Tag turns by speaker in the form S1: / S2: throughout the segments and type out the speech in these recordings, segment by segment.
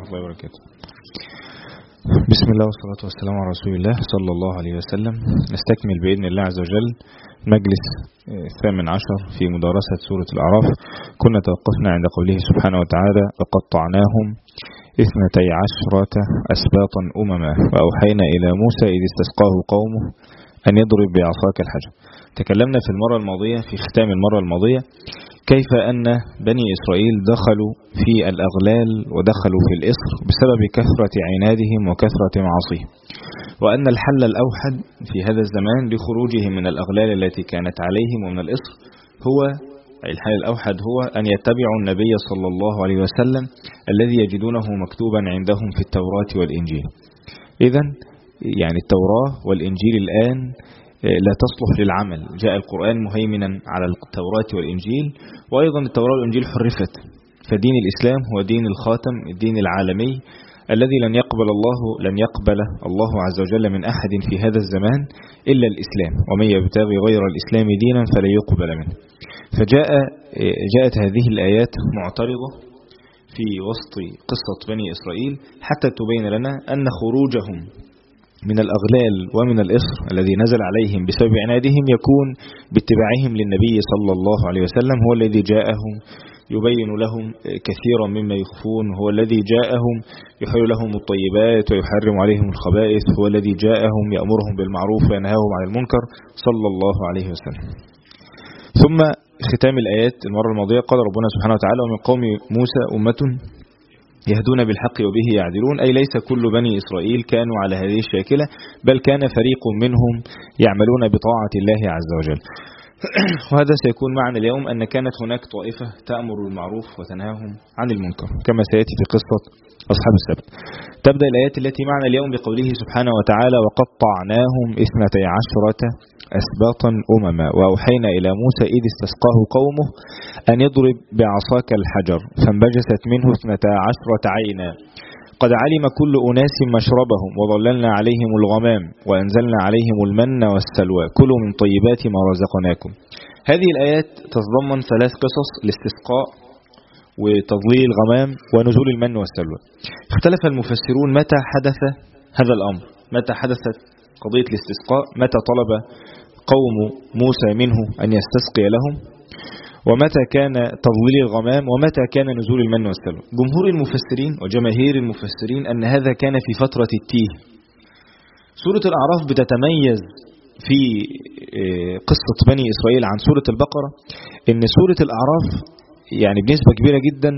S1: الله وبركاته بسم الله والصلاة والسلام على رسول الله صلى الله عليه وسلم. نستكمل بإذن الله عز وجل مجلس الثامن عشر في مدارسة سورة الأعراف. كنا توقفنا عند قوله سبحانه وتعالى وقطعناهم إثنتي عشرة أسباطا أمما. وأوحينا إلى موسى إذ استسقاه قومه أن يضرب بعصاك الحجر. تكلمنا في المرة الماضية في ختام المرة الماضية كيف أن بني إسرائيل دخلوا في الأغلال ودخلوا في الإصر بسبب كثرة عنادهم وكثرة معاصيهم؟ وأن الحل الأوحد في هذا الزمان لخروجهم من الأغلال التي كانت عليهم ومن الإصر هو الحل الأوحد هو أن يتبعوا النبي صلى الله عليه وسلم الذي يجدونه مكتوبا عندهم في التوراة والإنجيل. إذا يعني التوراة والإنجيل الآن لا تصلح للعمل. جاء القرآن مهيمنا على التوراة والإنجيل وأيضا التوراة والإنجيل حرفت. فدين الإسلام هو دين الخاتم الدين العالمي الذي لن يقبل الله لن يقبل الله عز وجل من أحد في هذا الزمان إلا الإسلام. ومن يبتغي غير الإسلام دينا فلا يقبل منه. فجاء جاءت هذه الآيات معترضة في وسط قصة بني إسرائيل حتى تبين لنا أن خروجهم من الأغلال ومن الإصر الذي نزل عليهم بسبب عنادهم يكون باتباعهم للنبي صلى الله عليه وسلم هو الذي جاءهم يبين لهم كثيرا مما يخفون هو الذي جاءهم يحل لهم الطيبات ويحرم عليهم الخبائث هو الذي جاءهم يأمرهم بالمعروف وينهاهم عن المنكر صلى الله عليه وسلم. ثم ختام الآيات المرة الماضية قال ربنا سبحانه وتعالى ومن قوم موسى أمة يهدون بالحق وبه يعدلون. أي ليس كل بني إسرائيل كانوا على هذه الشاكلة بل كان فريق منهم يعملون بطاعة الله عز وجل. وهذا سيكون معنا اليوم أن كانت هناك طائفة تأمر بالمعروف وتنهاهم عن المنكر كما سيأتي في قصة أصحاب السبت. تبدأ الآيات التي معنا اليوم بقوله سبحانه وتعالى وقطعناهم اثنتي عشرة أسباطا أمما. وأوحينا إلى موسى إذ استسقاه قومه أن يضرب بعصاك الحجر فانبجست منه اثنتا عشرة عينا. قد علم كل أناس مشربهم وظللنا عليهم الغمام وأنزلنا عليهم المن والسلوى. كلوا من طيبات ما رزقناكم. هذه الآيات تتضمن ثلاث قصص الاستسقاء وتضليل الغمام ونزول المن والسلوى. اختلف المفسرون متى حدث هذا الأمر؟ متى حدثت قضية الاستسقاء؟ متى طلب قوم موسى منه أن يستسقي لهم؟ ومتى كان تضليل الغمام ومتى كان نزول المن والسلوى؟ جمهور المفسرين وجماهير المفسرين أن هذا كان في فترة التيه. سورة الأعراف بتتميز في قصة بني إسرائيل عن سورة البقرة أن سورة الأعراف يعني بنسبة كبيرة جدا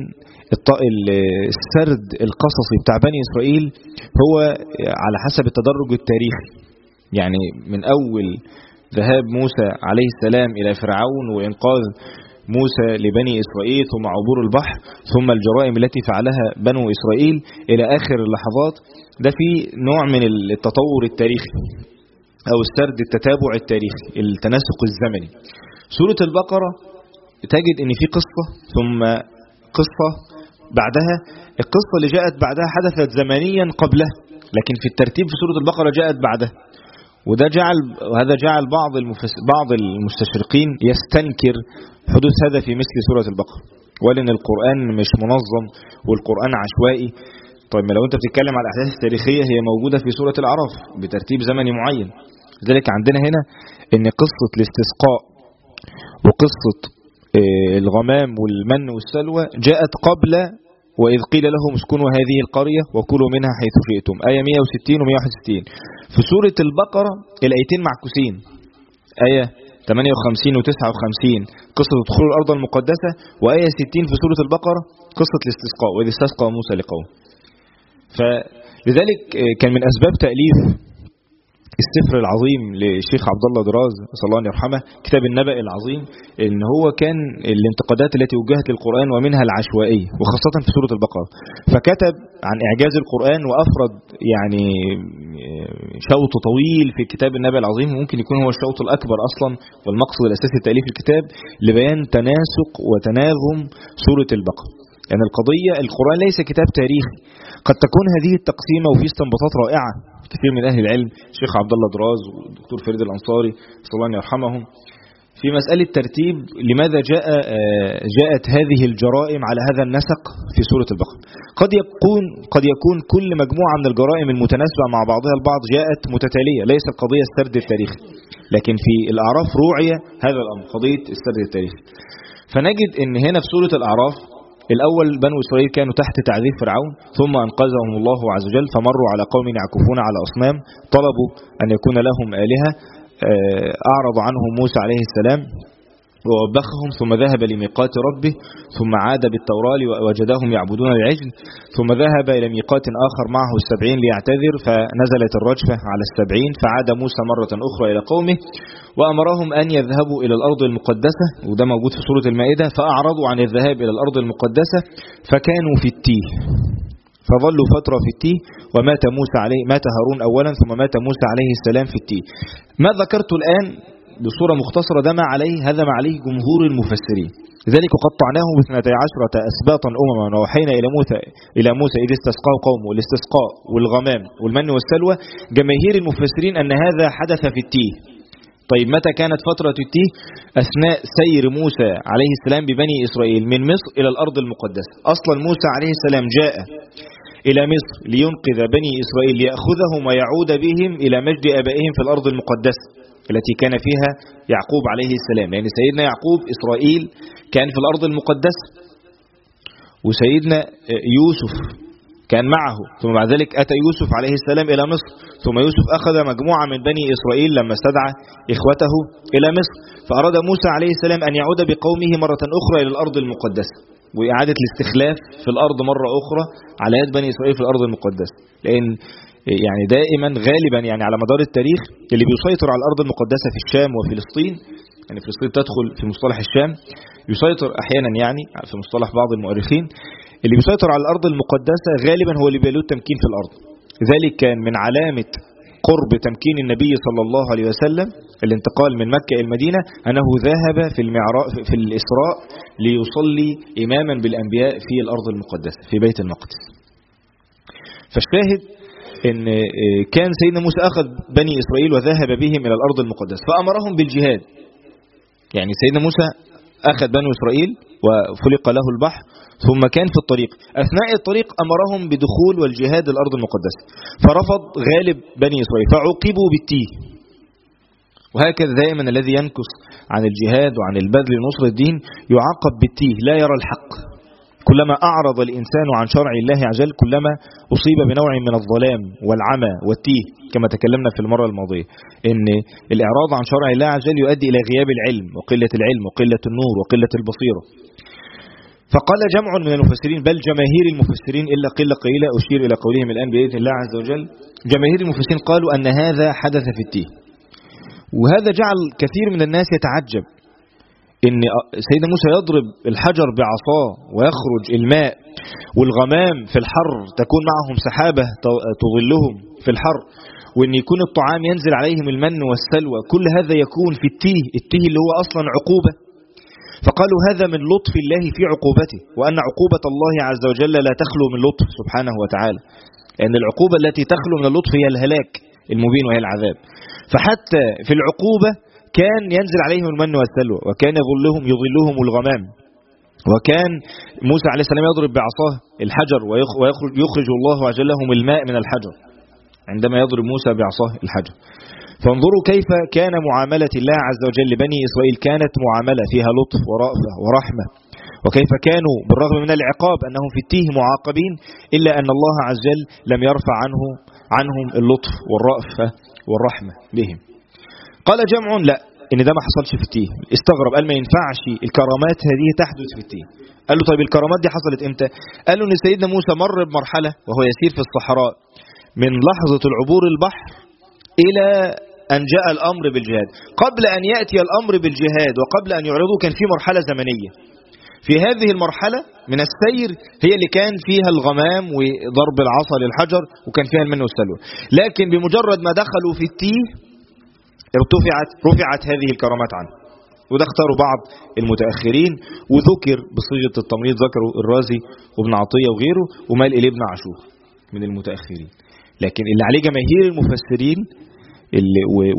S1: السرد القصصي بتاع بني إسرائيل هو على حسب التدرج التاريخي. يعني من أول ذهاب موسى عليه السلام إلى فرعون وإنقاذ موسى لبني إسرائيل ثم عبور البحر ثم الجرائم التي فعلها بنو إسرائيل إلى آخر اللحظات ده في نوع من التطور التاريخي أو السرد التتابع التاريخي التناسق الزمني. سورة البقرة تجد إن في قصة ثم قصة بعدها. القصة اللي جاءت بعدها حدثت زمنيا قبلها لكن في الترتيب في سورة البقرة جاءت بعدها وده جعل وهذا جعل بعض المفس بعض المستشرقين يستنكر حدوث هذا في مثل سورة البقرة. وقال ان القرآن مش منظم والقرآن عشوائي. طيب لو أنت بتتكلم على الأحداث التاريخية هي موجودة في سورة الأعراف بترتيب زمني معين. لذلك عندنا هنا إن قصة الاستسقاء وقصة الغمام والمن والسلوى جاءت قبل وإذ قيل لهم اسكنوا هذه القرية وكلوا منها حيث شئتم. آية 160 و 161 في سورة البقرة الآيتين معكوسين. آية 58 و 59 قصة دخول الأرض المقدسة. وآية 60 في سورة البقرة قصة الاستسقاء وإذ استسقى موسى لقوم فلذلك كان من أسباب تأليف السفر العظيم للشيخ عبد الله دراز صلى الله عليه يرحمه كتاب النبأ العظيم إن هو كان الانتقادات التي وجهت للقرآن ومنها العشوائية وخاصة في سورة البقرة. فكتب عن إعجاز القرآن وأفرد يعني شوط طويل في كتاب النبأ العظيم ممكن يكون هو الشوط الأكبر أصلا والمقصد الأساسي لتأليف الكتاب لبيان تناسق وتناغم سورة البقرة. يعني القضية القرآن ليس كتاب تاريخي قد تكون هذه التقسيمة وفي استنباطات رائعة. كثير من أهل العلم الشيخ عبد الله دراز والدكتور فريد الأنصاري صلى الله عليه يرحمهم. في مسألة ترتيب لماذا جاء جاءت هذه الجرائم على هذا النسق في سورة البقرة؟ قد يكون قد يكون كل مجموعة من الجرائم المتناسبة مع بعضها البعض جاءت متتالية ليس القضية السرد التاريخي. لكن في الأعراف روعي هذا الأمر قضية السرد التاريخي. فنجد إن هنا في سورة الأعراف الأول بنو إسرائيل كانوا تحت تعذيب فرعون ثم أنقذهم الله عز وجل فمروا على قوم يعكفون على أصنام طلبوا أن يكون لهم آلهة أعرض عنهم موسى عليه السلام ووبخهم ثم ذهب لميقات ربه ثم عاد بالتوراة ووجدهم يعبدون العجل ثم ذهب إلى ميقات آخر معه السبعين ليعتذر فنزلت الرجفة على السبعين فعاد موسى مرة أخرى إلى قومه وأمرهم أن يذهبوا إلى الأرض المقدسة وده موجود في سورة المائدة فأعرضوا عن الذهاب إلى الأرض المقدسة فكانوا في التيه فظلوا فترة في التيه ومات موسى عليه مات هارون أولا ثم مات موسى عليه السلام في التيه. ما ذكرت الآن بصورة مختصرة ده ما عليه هذا ما عليه جمهور المفسرين. لذلك قطعناه باثنتي عشرة أسباطا أمما ووحينا إلى موسى إلى موسى إذ استسقاه قومه الاستسقاء والغمام والمن والسلوى. جماهير المفسرين أن هذا حدث في التيه. طيب متى كانت فترة التيه؟ أثناء سير موسى عليه السلام ببني إسرائيل من مصر إلى الأرض المقدسة. أصلا موسى عليه السلام جاء إلى مصر لينقذ بني إسرائيل ليأخذهم ويعود بهم إلى مجد أبائهم في الأرض المقدسة. التي كان فيها يعقوب عليه السلام. لأن يعني سيدنا يعقوب إسرائيل كان في الأرض المقدسة وسيدنا يوسف كان معه. ثم بعد ذلك أتى يوسف عليه السلام إلى مصر. ثم يوسف أخذ مجموعة من بني إسرائيل لما استدعى إخوته إلى مصر. فأراد موسى عليه السلام أن يعود بقومه مرة أخرى إلى الأرض المقدسة وإعادة الاستخلاف في الأرض مرة أخرى على يد بني إسرائيل في الأرض المقدسة لأن يعني دائما غالبا يعني على مدار التاريخ اللي بيسيطر على الأرض المقدسة في الشام وفلسطين يعني فلسطين تدخل في مصطلح الشام يسيطر أحيانا يعني في مصطلح بعض المؤرخين اللي بيسيطر على الأرض المقدسة غالبا هو اللي بيلود تمكين في الأرض. ذلك كان من علامة قرب تمكين النبي صلى الله عليه وسلم الانتقال من مكة إلى المدينة أنه ذهب في المعراء في الإسراء ليصلي إماما بالأنبياء في الأرض المقدسة في بيت المقدس. فالشاهد إن كان سيدنا موسى أخذ بني إسرائيل وذهب بهم إلى الأرض المقدسة فأمرهم بالجهاد. يعني سيدنا موسى أخذ بني إسرائيل وفلق له البحر ثم كان في الطريق. أثناء الطريق أمرهم بدخول والجهاد الأرض المقدسة. فرفض غالب بني إسرائيل فعوقبوا بالتيه. وهكذا دائما الذي ينكس عن الجهاد وعن البذل لنصر الدين يعاقب بالتيه لا يرى الحق. كلما أعرض الإنسان عن شرع الله عز وجل كلما أصيب بنوع من الظلام والعمى والتيه كما تكلمنا في المرة الماضية إن الإعراض عن شرع الله عز وجل يؤدي إلى غياب العلم وقلة العلم وقلة النور وقلة البصيرة. فقال جمع من المفسرين بل جماهير المفسرين إلا قلة قليلة أشير إلى قولهم الآن بإذن الله عز وجل جماهير المفسرين قالوا أن هذا حدث في التيه. وهذا جعل كثير من الناس يتعجب. إن سيدنا موسى يضرب الحجر بعصاه ويخرج الماء والغمام في الحر تكون معهم سحابة تظلهم في الحر وإن يكون الطعام ينزل عليهم المن والسلوى كل هذا يكون في التيه التيه اللي هو أصلا عقوبة. فقالوا هذا من لطف الله في عقوبته وأن عقوبة الله عز وجل لا تخلو من لطف سبحانه وتعالى لأن العقوبة التي تخلو من اللطف هي الهلاك المبين وهي العذاب. فحتى في العقوبة كان ينزل عليهم المن والسلوى وكان يظلهم يظلهم الغمام. وكان موسى عليه السلام يضرب بعصاه الحجر ويخرج الله عز وجل لهم الماء من الحجر عندما يضرب موسى بعصاه الحجر. فانظروا كيف كان معاملة الله عز وجل لبني إسرائيل. كانت معاملة فيها لطف ورأفة ورحمة. وكيف كانوا بالرغم من العقاب أنهم في التيه معاقبين إلا أن الله عز وجل لم يرفع عنه عنهم اللطف والرأفة والرحمة بهم. قال جمع لا إن ده ما حصلش في التيه. استغرب قال ما ينفعش الكرامات هذه تحدث في التيه. قال له طيب الكرامات دي حصلت إمتى؟ قال له إن سيدنا موسى مر بمرحلة وهو يسير في الصحراء من لحظة العبور البحر إلى أن جاء الأمر بالجهاد. قبل أن يأتي الأمر بالجهاد وقبل أن يعرضوا كان في مرحلة زمنية. في هذه المرحلة من السير هي اللي كان فيها الغمام وضرب العصا للحجر وكان فيها المن والسلوى. لكن بمجرد ما دخلوا في التيه ارتفعت رفعت هذه الكرامات عنه. وده اختاروا بعض المتأخرين وذكر بصيغة التمريض ذكروا الرازي وابن عطية وغيره ومال إليه ابن عاشور من المتأخرين. لكن اللي عليه جماهير المفسرين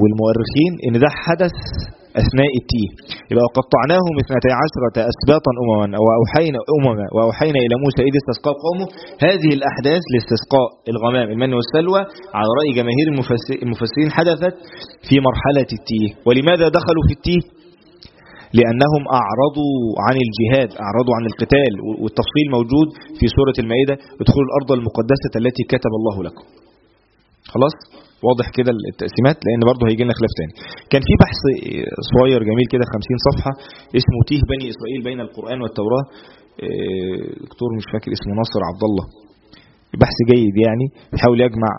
S1: والمؤرخين إن ده حدث أثناء التيه يبقى وقطعناهم اثنتي عشرة اسباطا امما وأوحينا امما وأوحينا إلى موسى إذ استسقى قومه هذه الأحداث لاستسقاء الغمام المن والسلوى على رأي جماهير المفسرين حدثت في مرحلة التيه ولماذا دخلوا في التيه لأنهم أعرضوا عن الجهاد أعرضوا عن القتال والتفصيل موجود في سورة المائدة ادخلوا الأرض المقدسة التي كتب الله لكم. خلاص؟ واضح كده التقسيمات لأن برضه هيجي لنا خلاف تاني. كان في بحث صغير جميل كده 50 صفحة اسمه تيه بني إسرائيل بين القرآن والتوراة. دكتور مش فاكر اسمه ناصر عبد الله بحث جيد يعني بيحاول يجمع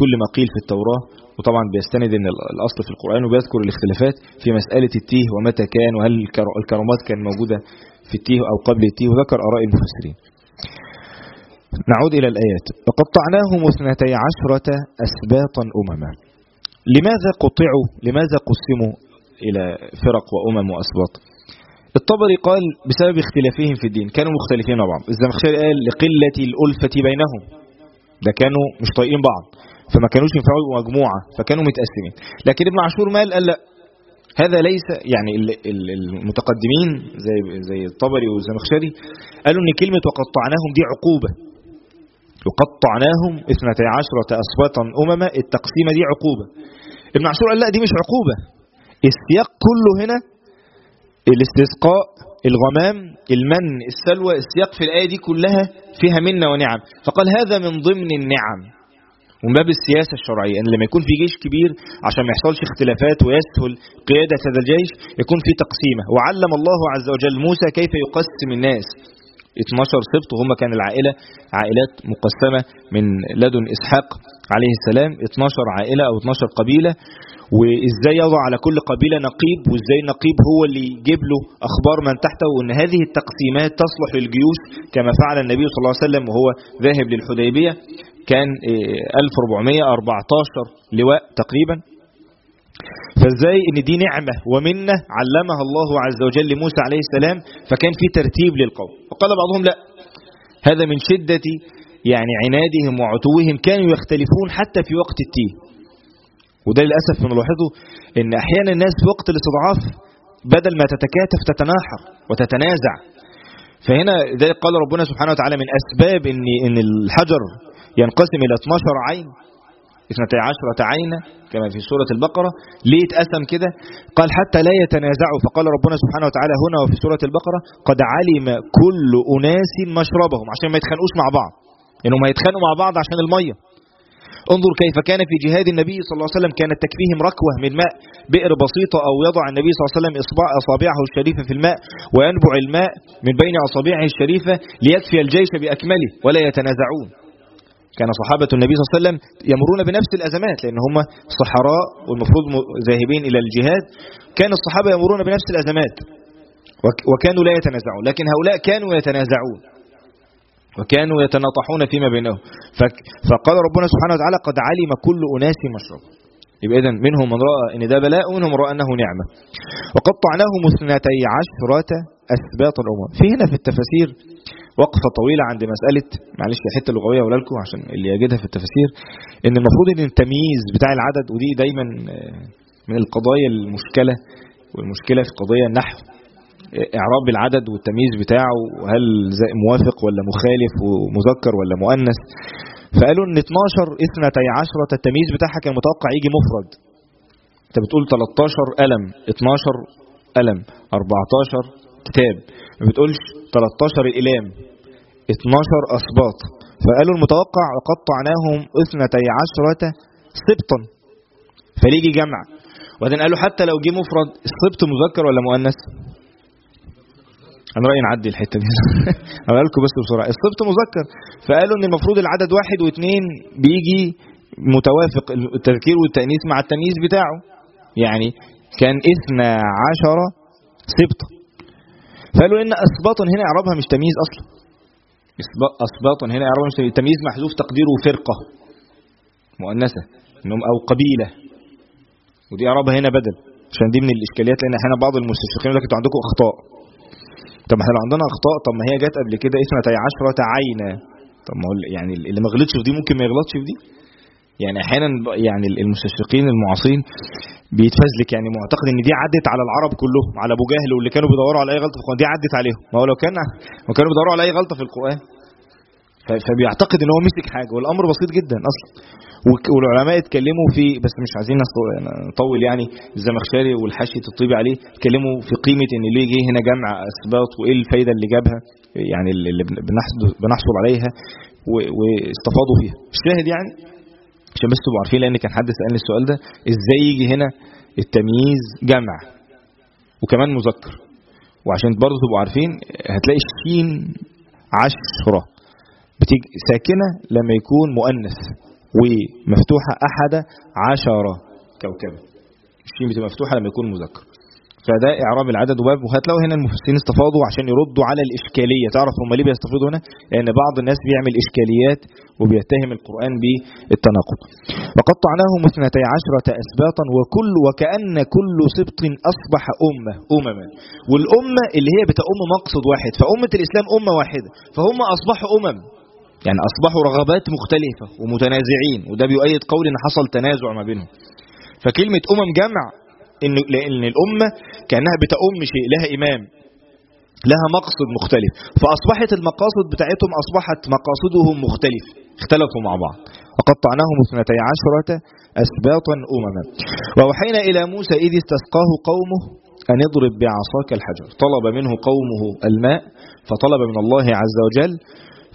S1: كل ما قيل في التوراة وطبعا بيستند إن الأصل في القرآن وبيذكر الاختلافات في مسألة التيه ومتى كان وهل الكرامات كان موجودة في التيه أو قبل التيه وذكر آراء المفسرين. نعود إلى الآيات. وقطعناهم اثنتي عشرة أسباطا أمما. لماذا قطعوا؟ لماذا قسموا إلى فرق وأمم وأسباط؟ الطبري قال بسبب اختلافهم في الدين كانوا مختلفين مع بعض. الزمخشري قال لقلة الألفة بينهم. ده كانوا مش طايقين بعض. فما كانوش ينفعوا مجموعة فكانوا متقسمين. لكن ابن عاشور مال قال لا هذا ليس يعني المتقدمين زي زي الطبري والزمخشري قالوا إن كلمة وقطعناهم دي عقوبة. وقطعناهم اثنتي عشرة أصواتا أمما التقسيمة دي عقوبة. ابن عاشور قال لا دي مش عقوبة. السياق كله هنا الاستسقاء الغمام المن السلوى السياق في الآية دي كلها فيها منة ونعم. فقال هذا من ضمن النعم. ومن باب السياسة الشرعية أن لما يكون في جيش كبير عشان ما يحصلش اختلافات ويسهل قيادة هذا الجيش يكون في تقسيمة. وعلم الله عز وجل موسى كيف يقسم الناس. 12 سبط وهم كان العائلة عائلات مقسمة من لدن إسحاق عليه السلام 12 عائلة أو 12 قبيلة. وإزاي يضع على كل قبيلة نقيب وإزاي النقيب هو اللي يجيب له أخبار من تحته. وأن هذه التقسيمات تصلح للجيوش كما فعل النبي صلى الله عليه وسلم وهو ذاهب للحديبية كان 1414 لواء تقريبا. فإزاي إن دي نعمة ومنة علمها الله عز وجل لموسى عليه السلام فكان في ترتيب للقوم. وقال بعضهم لا. هذا من شدة يعني عنادهم وعتوهم كانوا يختلفون حتى في وقت التيه. وده للأسف بنلاحظه إن أحيانا الناس في وقت الاستضعاف بدل ما تتكاتف تتناحر وتتنازع. فهنا ذلك قال ربنا سبحانه وتعالى من أسباب إن إن الحجر ينقسم إلى 12 عين. اثنتي عشرة عينة كما في سورة البقرة ليه اتقسم كده؟ قال حتى لا يتنازعوا فقال ربنا سبحانه وتعالى هنا وفي سورة البقرة قد علم كل أناس مشربهم عشان ما يتخانقوش مع بعض. انهم هيتخانقوا مع بعض عشان المية. انظر كيف كان في جهاد النبي صلى الله عليه وسلم كانت تكفيهم ركوة من ماء بئر بسيطة أو يضع النبي صلى الله عليه وسلم أصابعه الشريفة في الماء وينبع الماء من بين أصابعه الشريفة ليكفي الجيش بأكمله ولا يتنازعون. كان صحابة النبي صلى الله عليه وسلم يمرون بنفس الأزمات لأن هم صحراء والمفروض ذاهبين إلى الجهاد. كان الصحابة يمرون بنفس الأزمات وكانوا لا يتنازعون لكن هؤلاء كانوا يتنازعون وكانوا يتناطحون فيما بينهم. فقال ربنا سبحانه وتعالى قد علم كل أناس مشرب. يبقى إذن منهم من رأى أن ده بلاء ومنهم من رأى أنه نعمة. وقطعناهم اثنتي عشرة أسباط الأمم في هنا في التفاسير وقفة طويلة عند مسألة معلش الحتة اللغوية أقول لكم عشان اللي يجدها في التفاسير إن المفروض إن التمييز بتاع العدد ودي دايما من القضايا المشكلة والمشكلة في قضية النحو إعراب العدد والتمييز بتاعه هل موافق ولا مخالف ومذكر ولا مؤنث. فقالوا إن 12 اثنتي عشرة التمييز بتاعها كان متوقع يجي مفرد. أنت بتقول 13 قلم 12 قلم 14 كتاب. ما بتقولش 13 الإلام 12 أسباط فقالوا المتوقع قطعناهم اثنتي عشرة سبطا فليجي جمع. وبعدين قالوا حتى لو جه مفرد السبط مذكر ولا مؤنث؟ أنا رأيي نعدي الحتة دي. أقول لكم بس بسرعة. السبط مذكر. فقالوا إن المفروض العدد واحد واثنين بيجي متوافق التذكير والتأنيث مع التمييز بتاعه. يعني كان اثنى عشر سبطة فقالوا إن أسباطا هنا إعرابها مش تمييز أصلا. أسباطا هنا إعرابها مش تمييز. تمييز محذوف تقديره فرقة مؤنثة إنهم أو قبيلة. ودي إعرابها هنا بدل عشان دي من الإشكاليات لأن أحيانا بعض المستشرقين يقول لك أنتوا عندكم أخطاء. طب إحنا لو عندنا أخطاء طب ما هي جت قبل كده إثنتي عشرة عينة طب ما يعني اللي ما غلطش في دي ممكن ما يغلطش في دي. يعني أحيانا يعني المستشرقين المعاصرين بيتفزلك يعني معتقد إن دي عدت على العرب كلهم على أبو جهل واللي كانوا بيدوروا على أي غلطة في القرآن دي عدت عليهم. ما هو لو كان ما كانوا بيدوروا على أي غلطة في القرآن فبيعتقد إن هو مسك حاجة والأمر بسيط جدا أصلا. والعلماء اتكلموا في بس مش عايزين نطول يعني الزمخشري والحاشيه الطيبي عليه اتكلموا في قيمة إن ليه جه هنا جمع اسباط وإيه الفايدة اللي جابها يعني اللي بنحصل عليها واستفاضوا فيها. الشاهد يعني؟ عشان بس تبقوا عارفين لأن كان حد سألني السؤال ده إزاي يجي هنا التمييز جمع وكمان مذكر. وعشان برضه تبقوا عارفين هتلاقي الشين عشرة بتيجي ساكنة لما يكون مؤنث ومفتوحة أحد عشرة كوكبة الشين بتبقى مفتوحة لما يكون مذكر. فده إعراب العدد وباب وهتلاقوا هنا المفسرين استفاضوا عشان يردوا على الإشكالية. تعرف هم ليه بيستفيضوا هنا؟ لأن بعض الناس بيعمل إشكاليات وبيتهم القرآن بالتناقض. وقطعناهم اثنتي عشرة أسباطا وكل وكأن كل سبط أصبح أمة أمما. والأمة اللي هي بتأم مقصد واحد فأمة الإسلام أمة واحدة فهم أصبحوا أمم. يعني أصبحوا رغبات مختلفة ومتنازعين وده بيؤيد قول إن حصل تنازع ما بينهم. فكلمة أمم جمع إن لأن الأمة كأنها بتأم شيء لها إمام لها مقصد مختلف. فأصبحت المقاصد بتاعتهم أصبحت مقاصدهم مختلفة اختلفوا مع بعض. وقطعناهم اثنتي عشرة أسباطا أمما. ووحينا إلى موسى إذ استسقاه قومه أن اضرب بعصاك الحجر. طلب منه قومه الماء فطلب من الله عز وجل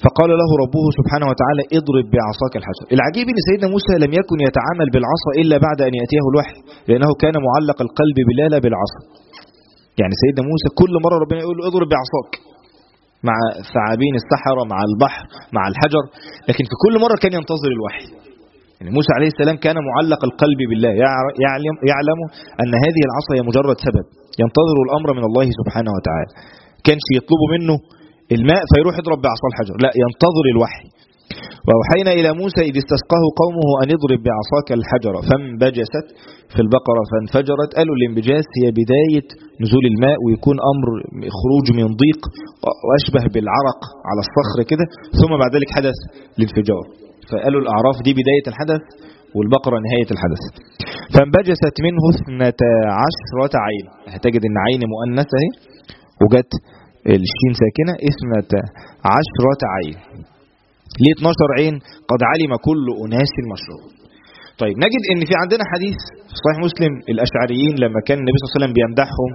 S1: فقال له ربه سبحانه وتعالى اضرب بعصاك الحجر. العجيب إن سيدنا موسى لم يكن يتعامل بالعصا إلا بعد أن يأتيه الوحي لأنه كان معلق القلب بالله لا بالعصا. يعني سيدنا موسى كل مرة ربنا يقول له اضرب بعصاك مع ثعابين السحرة مع البحر مع الحجر لكن في كل مرة كان ينتظر الوحي. يعني موسى عليه السلام كان معلق القلب بالله. يعلم, يعلم أن هذه العصا هي مجرد سبب ينتظر الأمر من الله سبحانه وتعالى. كانش يطلب منه الماء فيروح يضرب بعصا الحجر. لا ينتظر الوحي. وأوحينا إلى موسى إذ استسقاه قومه أن يضرب بعصاك الحجر. فانبجست في البقرة فانفجرت قالوا الانبجاس هي بداية نزول الماء ويكون أمر خروج من ضيق وأشبه بالعرق على الصخر كده. ثم بعد ذلك حدث الانفجار فقالوا الأعراف دي بداية الحدث والبقرة نهاية الحدث. فانبجست منه اثنتا عشرة عين. هتجد إن عين مؤنثة وجت الشين ساكنة اثنتا عشرة عين. ليه 12 عين؟ قد علم كل أناس المشروب طيب نجد إن في عندنا حديث في صحيح مسلم الأشعريين لما كان النبي صلى الله عليه وسلم بيمدحهم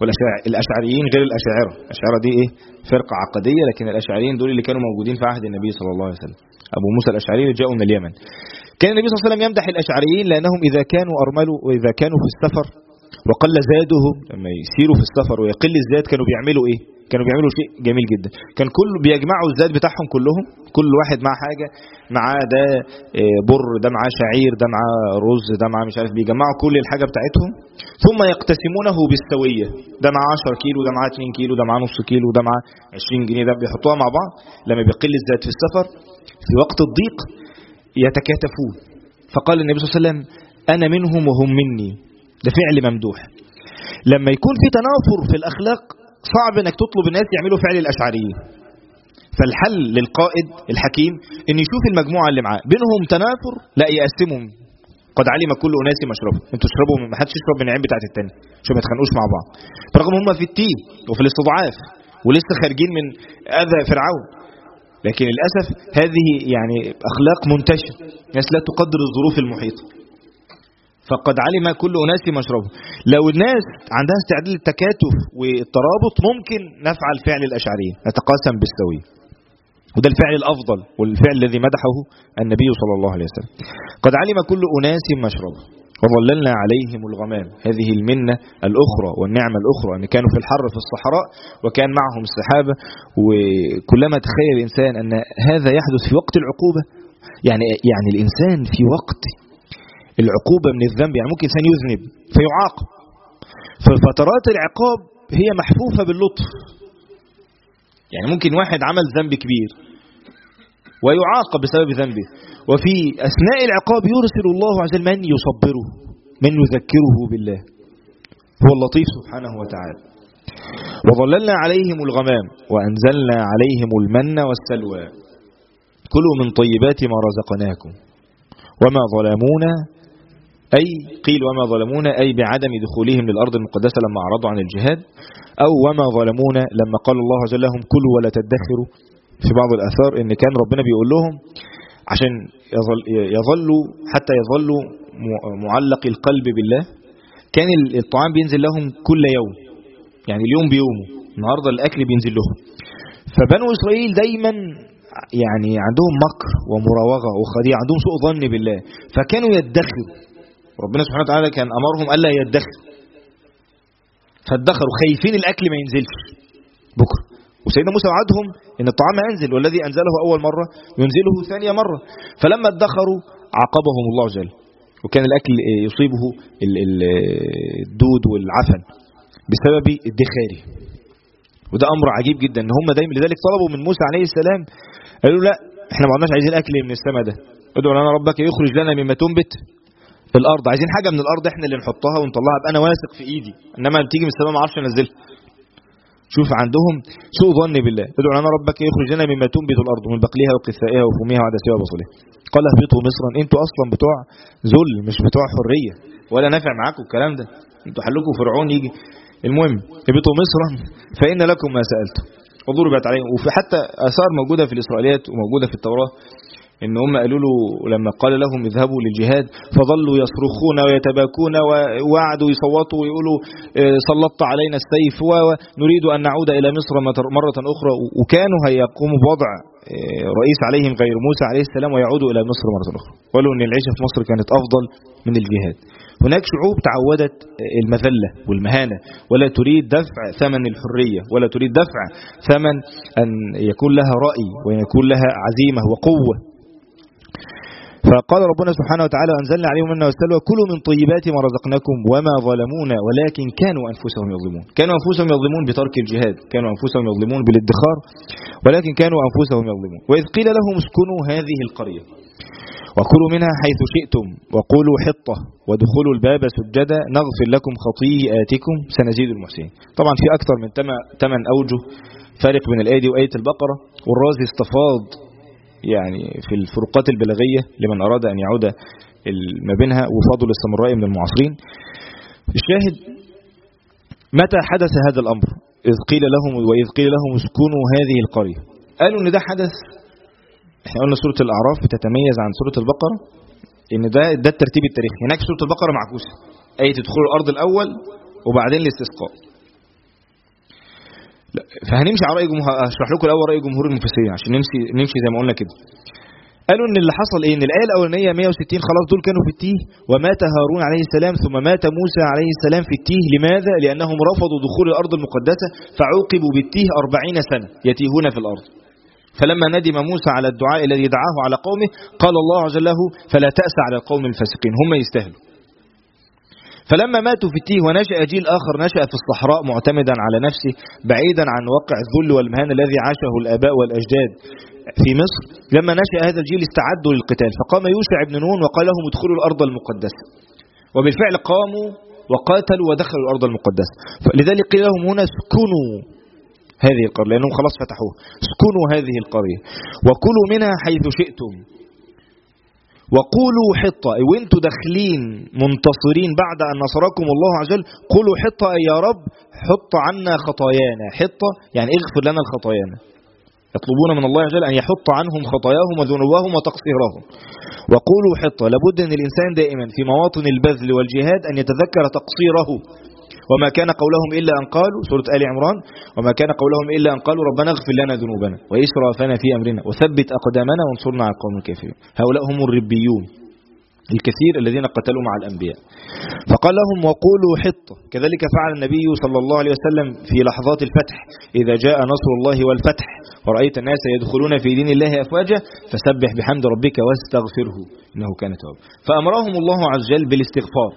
S1: والأشعريين غير الأشاعرة الأشاعرة دي إيه؟ فرقة عقدية لكن الأشعريين دول اللي كانوا موجودين في عهد النبي صلى الله عليه وسلم. أبو موسى الأشعري جاءوا من اليمن. كان النبي صلى الله عليه وسلم يمدح الأشعريين لأنهم إذا كانوا أرملوا وإذا كانوا في السفر وقل زادهم لما يسيروا في السفر ويقل الزاد كانوا بيعملوا إيه؟ كانوا بيعملوا شيء جميل جدا. كان كل بيجمعوا الزاد بتاعهم كلهم كل واحد مع حاجة معاه ده بر ده معاه شعير ده معاه رز ده معاه مش عارف بيجمعوا كل الحاجة بتاعتهم. ثم يقتسمونه بالسوية. ده معاه 10 كيلو ده معاه 2 كيلو ده معاه نص كيلو ده معاه 20 جنيه ده بيحطوها مع بعض. لما بيقل الزاد في السفر في وقت الضيق يتكاتفون. فقال النبي صلى الله عليه وسلم أنا منهم وهم مني. ده فعل ممدوح. لما يكون في تنافر في الأخلاق صعب إنك تطلب الناس يعملوا فعل الأشعريين. فالحل للقائد الحكيم إن يشوف المجموعة اللي معاه بينهم تنافر لا يقسمهم. قد علم كل أناس مشربه أنتوا اشربوا ما حدش يشرب من العين بتاعت التاني عشان ما يتخانقوش مع بعض. برغم هم في التيه وفي الاستضعاف ولسه خارجين من أذى فرعون. لكن للأسف هذه يعني أخلاق منتشرة. الناس لا تقدر الظروف المحيطة. فقد علم كل أناس مشربه لو الناس عندها استعداد للتكاتف والترابط ممكن نفعل فعل الأشعرية نتقاسم بالسوية وده الفعل الأفضل والفعل الذي مدحه النبي صلى الله عليه وسلم. قد علم كل أناس مشربه وظللنا عليهم الغمام. هذه المنة الأخرى والنعمة الأخرى أن كانوا في الحر في الصحراء وكان معهم السحابة. وكلما تخيل الإنسان أن هذا يحدث في وقت العقوبة يعني يعني الإنسان في وقت العقوبة من الذنب يعني ممكن إنسان يذنب فيعاقب. ففترات العقاب هي محفوفة باللطف. يعني ممكن واحد عمل ذنب كبير ويعاقب بسبب ذنبه. وفي أثناء العقاب يرسل الله عز وجل من يصبره من يذكره بالله. هو اللطيف سبحانه وتعالى. وظللنا عليهم الغمام وأنزلنا عليهم المن والسلوى. كلوا من طيبات ما رزقناكم. وما ظلمونا أي قيل وما ظلمونا أي بعدم دخولهم للأرض المقدسة لما أعرضوا عن الجهاد أو وما ظلمونا لما قال الله عز وجل لهم كلوا ولا تدخروا في بعض الآثار إن كان ربنا بيقول لهم عشان يظل يظلوا حتى يظلوا معلق القلب بالله كان الطعام بينزل لهم كل يوم يعني اليوم بيومه النهارده الأكل بينزل لهم. فبنو إسرائيل دايما يعني عندهم مكر ومراوغة وخديع عندهم سوء ظن بالله فكانوا يدخروا. ربنا سبحانه وتعالى كان أمرهم ألا يدخروا فادخروا خايفين الأكل ما ينزلش. بكرة. وسيدنا موسى وعدهم إن الطعام ينزل والذي أنزله أول مرة ينزله ثانية مرة. فلما ادخروا عاقبهم الله عز وجل وكان الأكل يصيبه الدود والعفن بسبب الدخاري وده أمر عجيب جدا إن هم دايما لذلك طلبوا من موسى عليه السلام. قالوا لا إحنا ما عدناش عايزين أكل من السماء ده. ادعوا لنا ربك يخرج لنا مما تنبت. الأرض. عايزين حاجة من الأرض إحنا اللي نحطها ونطلعها. أبقى أنا واثق في إيدي. إنما بتيجي من السماء ما أعرفش انزلها شوف عندهم سوء ظن بالله. ادعوا لنا ربك يخرج لنا مما تنبت الأرض من بقلها وقثائها وفومها وعدسها وبصلها. قال اهبطوا مصرا. إنتوا أصلا بتوع ذل مش بتوع حرية. ولا نافع معاكم الكلام ده. إنتوا حلكم فرعون يجي. المهم اهبطوا مصرا فإن لكم ما سألتم. وضربت عليهم. وفي حتى آثار موجودة في الإسرائيليات وموجودة في التوراة. إن هم قالوا له لما قال لهم اذهبوا للجهاد فظلوا يصرخون ويتباكون ووعدوا يصوتوا ويقولوا سلطت علينا السيف ونريد أن نعود إلى مصر مرة أخرى. وكانوا هيقوموا بوضع رئيس عليهم غير موسى عليه السلام ويعودوا إلى مصر مرة أخرى. قالوا إن العيشة في مصر كانت أفضل من الجهاد. هناك شعوب تعودت المذلة والمهانة. ولا تريد دفع ثمن الحرية ولا تريد دفع ثمن أن يكون لها رأي ويكون لها عزيمة وقوة. فقال ربنا سبحانه وتعالى أنزلنا عليهم منا والسلوى كلوا من طيبات ما رزقناكم وما ظلمونا ولكن كانوا أنفسهم يظلمون. كانوا أنفسهم يظلمون بترك الجهاد. كانوا أنفسهم يظلمون بالادخار. ولكن كانوا أنفسهم يظلمون. وإذ قيل لهم اسكنوا هذه القرية وكلوا منها حيث شئتم وقولوا حطة وادخلوا الباب سجدا نغفر لكم خطيئاتكم. سنزيد المحسنين. طبعا في أكثر من ثمان أوجه فارق بين الآية دي وآية البقرة. والرازي استفاض يعني في الفروقات البلاغية لمن أراد أن يعود ما بينها وفضل السمراء من المعاصرين. الشاهد متى حدث هذا الأمر؟ إذ قيل لهم وإذ قيل لهم اسكنوا هذه القرية. قالوا إن ده حدث إحنا قلنا سورة الأعراف بتتميز عن سورة البقرة. إن ده ده الترتيب التاريخي. هناك سورة البقرة معكوسة. أي تدخلوا الأرض الأول وبعدين الاستسقاء. فهنمشي على رأي جمهور هشرح لكم الأول رأي جمهور المفسرين عشان نمشي نمشي زي ما قلنا كده. قالوا إن اللي حصل إيه؟ إن الآية الأولانية 160 خلاص دول كانوا في التيه ومات هارون عليه السلام ثم مات موسى عليه السلام في التيه. لماذا؟ لأنهم رفضوا دخول الأرض المقدسة فعوقبوا بالتيه 40 سنة يتيهون في الأرض. فلما ندم موسى على الدعاء الذي دعاه على قومه قال الله عز له فلا تأس على القوم الفاسقين. هم يستاهلوا. فلما ماتوا في التيه ونشأ جيل آخر نشأ في الصحراء معتمدا على نفسه بعيدا عن واقع الذل والمهان الذي عاشه الآباء والأجداد في مصر. لما نشأ هذا الجيل استعدوا للقتال فقام يوشع بن نون وقال لهم ادخلوا الأرض المقدسة. وبالفعل قاموا وقاتلوا ودخلوا الأرض المقدسة. لذلك قيل لهم هنا اسكنوا هذه القرية لأنهم خلاص فتحوها. اسكنوا هذه القرية وكلوا منها حيث شئتم. وقولوا حطة. وانتوا داخلين منتصرين بعد أن نصركم الله عز وجل قولوا حطة يا رب حط عنا خطايانا. حطة يعني اغفر لنا الخطايانا. يطلبون من الله عز وجل أن يحط عنهم خطاياهم وذنوبهم وتقصيرهم. وقولوا حطة. لابد أن الإنسان دائما في مواطن البذل والجهاد أن يتذكر تقصيره. وما كان قولهم إلا أن قالوا سورة آل عمران وما كان قولهم إلا أن قالوا ربنا اغفر لنا ذنوبنا وإسرافنا في أمرنا وثبت أقدامنا وانصرنا على القوم الكافرين. هؤلاء هم الربيون الكثير الذين قتلوا مع الأنبياء. فقال لهم وقولوا حطة. كذلك فعل النبي صلى الله عليه وسلم في لحظات الفتح. إذا جاء نصر الله والفتح ورأيت الناس يدخلون في دين الله أفواجا فسبح بحمد ربك واستغفره إنه كان توابا. فأمرهم الله عز وجل بالاستغفار.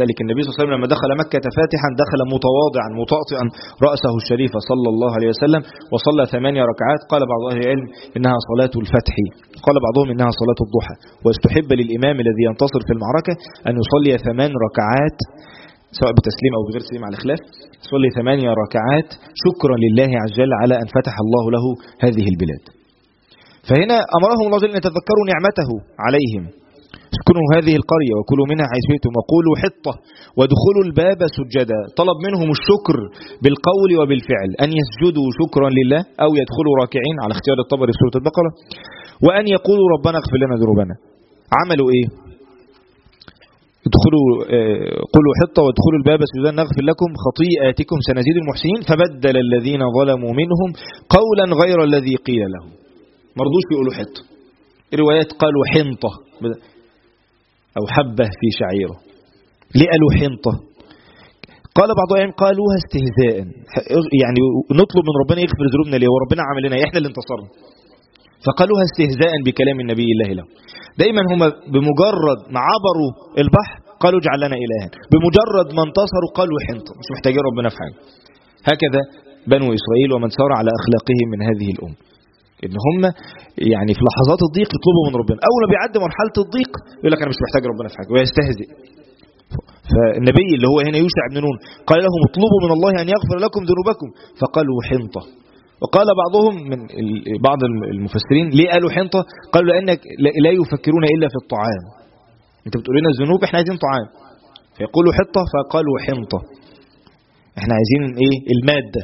S1: ذلك النبي صلى الله عليه وسلم لما دخل مكة فاتحا دخل متواضعا مطأطئا رأسه الشريف صلى الله عليه وسلم وصلى ثمانية ركعات. قال بعض أهل العلم إنها صلاة الفتح. قال بعضهم إنها صلاة الضحى. واستحب للإمام الذي ينتصر في المعركة أن يصلي ثمان ركعات سواء بتسليم أو بغير تسليم على خلاف. يصلي ثمانية ركعات شكرا لله عز وجل على أن فتح الله له هذه البلاد. فهنا أمرهم الله أن يتذكروا نعمته عليهم. اسكنوا هذه القرية وكلوا منها حيث شئتم وقولوا حطة وادخلوا الباب سجدا. طلب منهم الشكر بالقول وبالفعل. أن يسجدوا شكرا لله أو يدخلوا راكعين. على اختيار الطبري في سورة البقرة. وأن يقولوا ربنا اغفر لنا ذنوبنا. عملوا إيه؟ ادخلوا قولوا حطة وادخلوا الباب سجدا. نغفر لكم خطيئاتكم. سنزيد المحسنين. فبدل الذين ظلموا منهم قولا غير الذي قيل لهم. مرضوش يقولوا حطة. روايات قالوا حنطة. أو حبة في شعيره. ليه قالوا حنطة. قال بعض العلم قالوها استهزاء. يعني نطلب من ربنا يغفر ذنوبنا ليه؟ وربنا عمل لنا إحنا اللي انتصرنا. فقالوها استهزاء بكلام النبي الله له دايما هم بمجرد ما عبروا البحر قالوا اجعل لنا إلها. بمجرد ما انتصروا قالوا حنطة. مش محتاجين ربنا في حاجة. هكذا بنو إسرائيل ومن سار على أخلاقهم من هذه الأمة. إن هم يعني في لحظات الضيق يطلبوا من ربنا. أول ما بيعدي مرحلة الضيق يقول لك أنا مش محتاج ربنا في حاجة ويستهزئ. فالنبي اللي هو هنا يوشع بن نون قال لهم اطلبوا من الله أن يغفر لكم ذنوبكم. فقالوا حنطة. وقال بعضهم من بعض المفسرين ليه قالوا حنطة؟ قالوا لأنك لا يفكرون إلا في الطعام. أنت بتقول لنا الذنوب إحنا عايزين طعام. فيقولوا حطه فقالوا حنطة. إحنا عايزين إيه؟ المادة.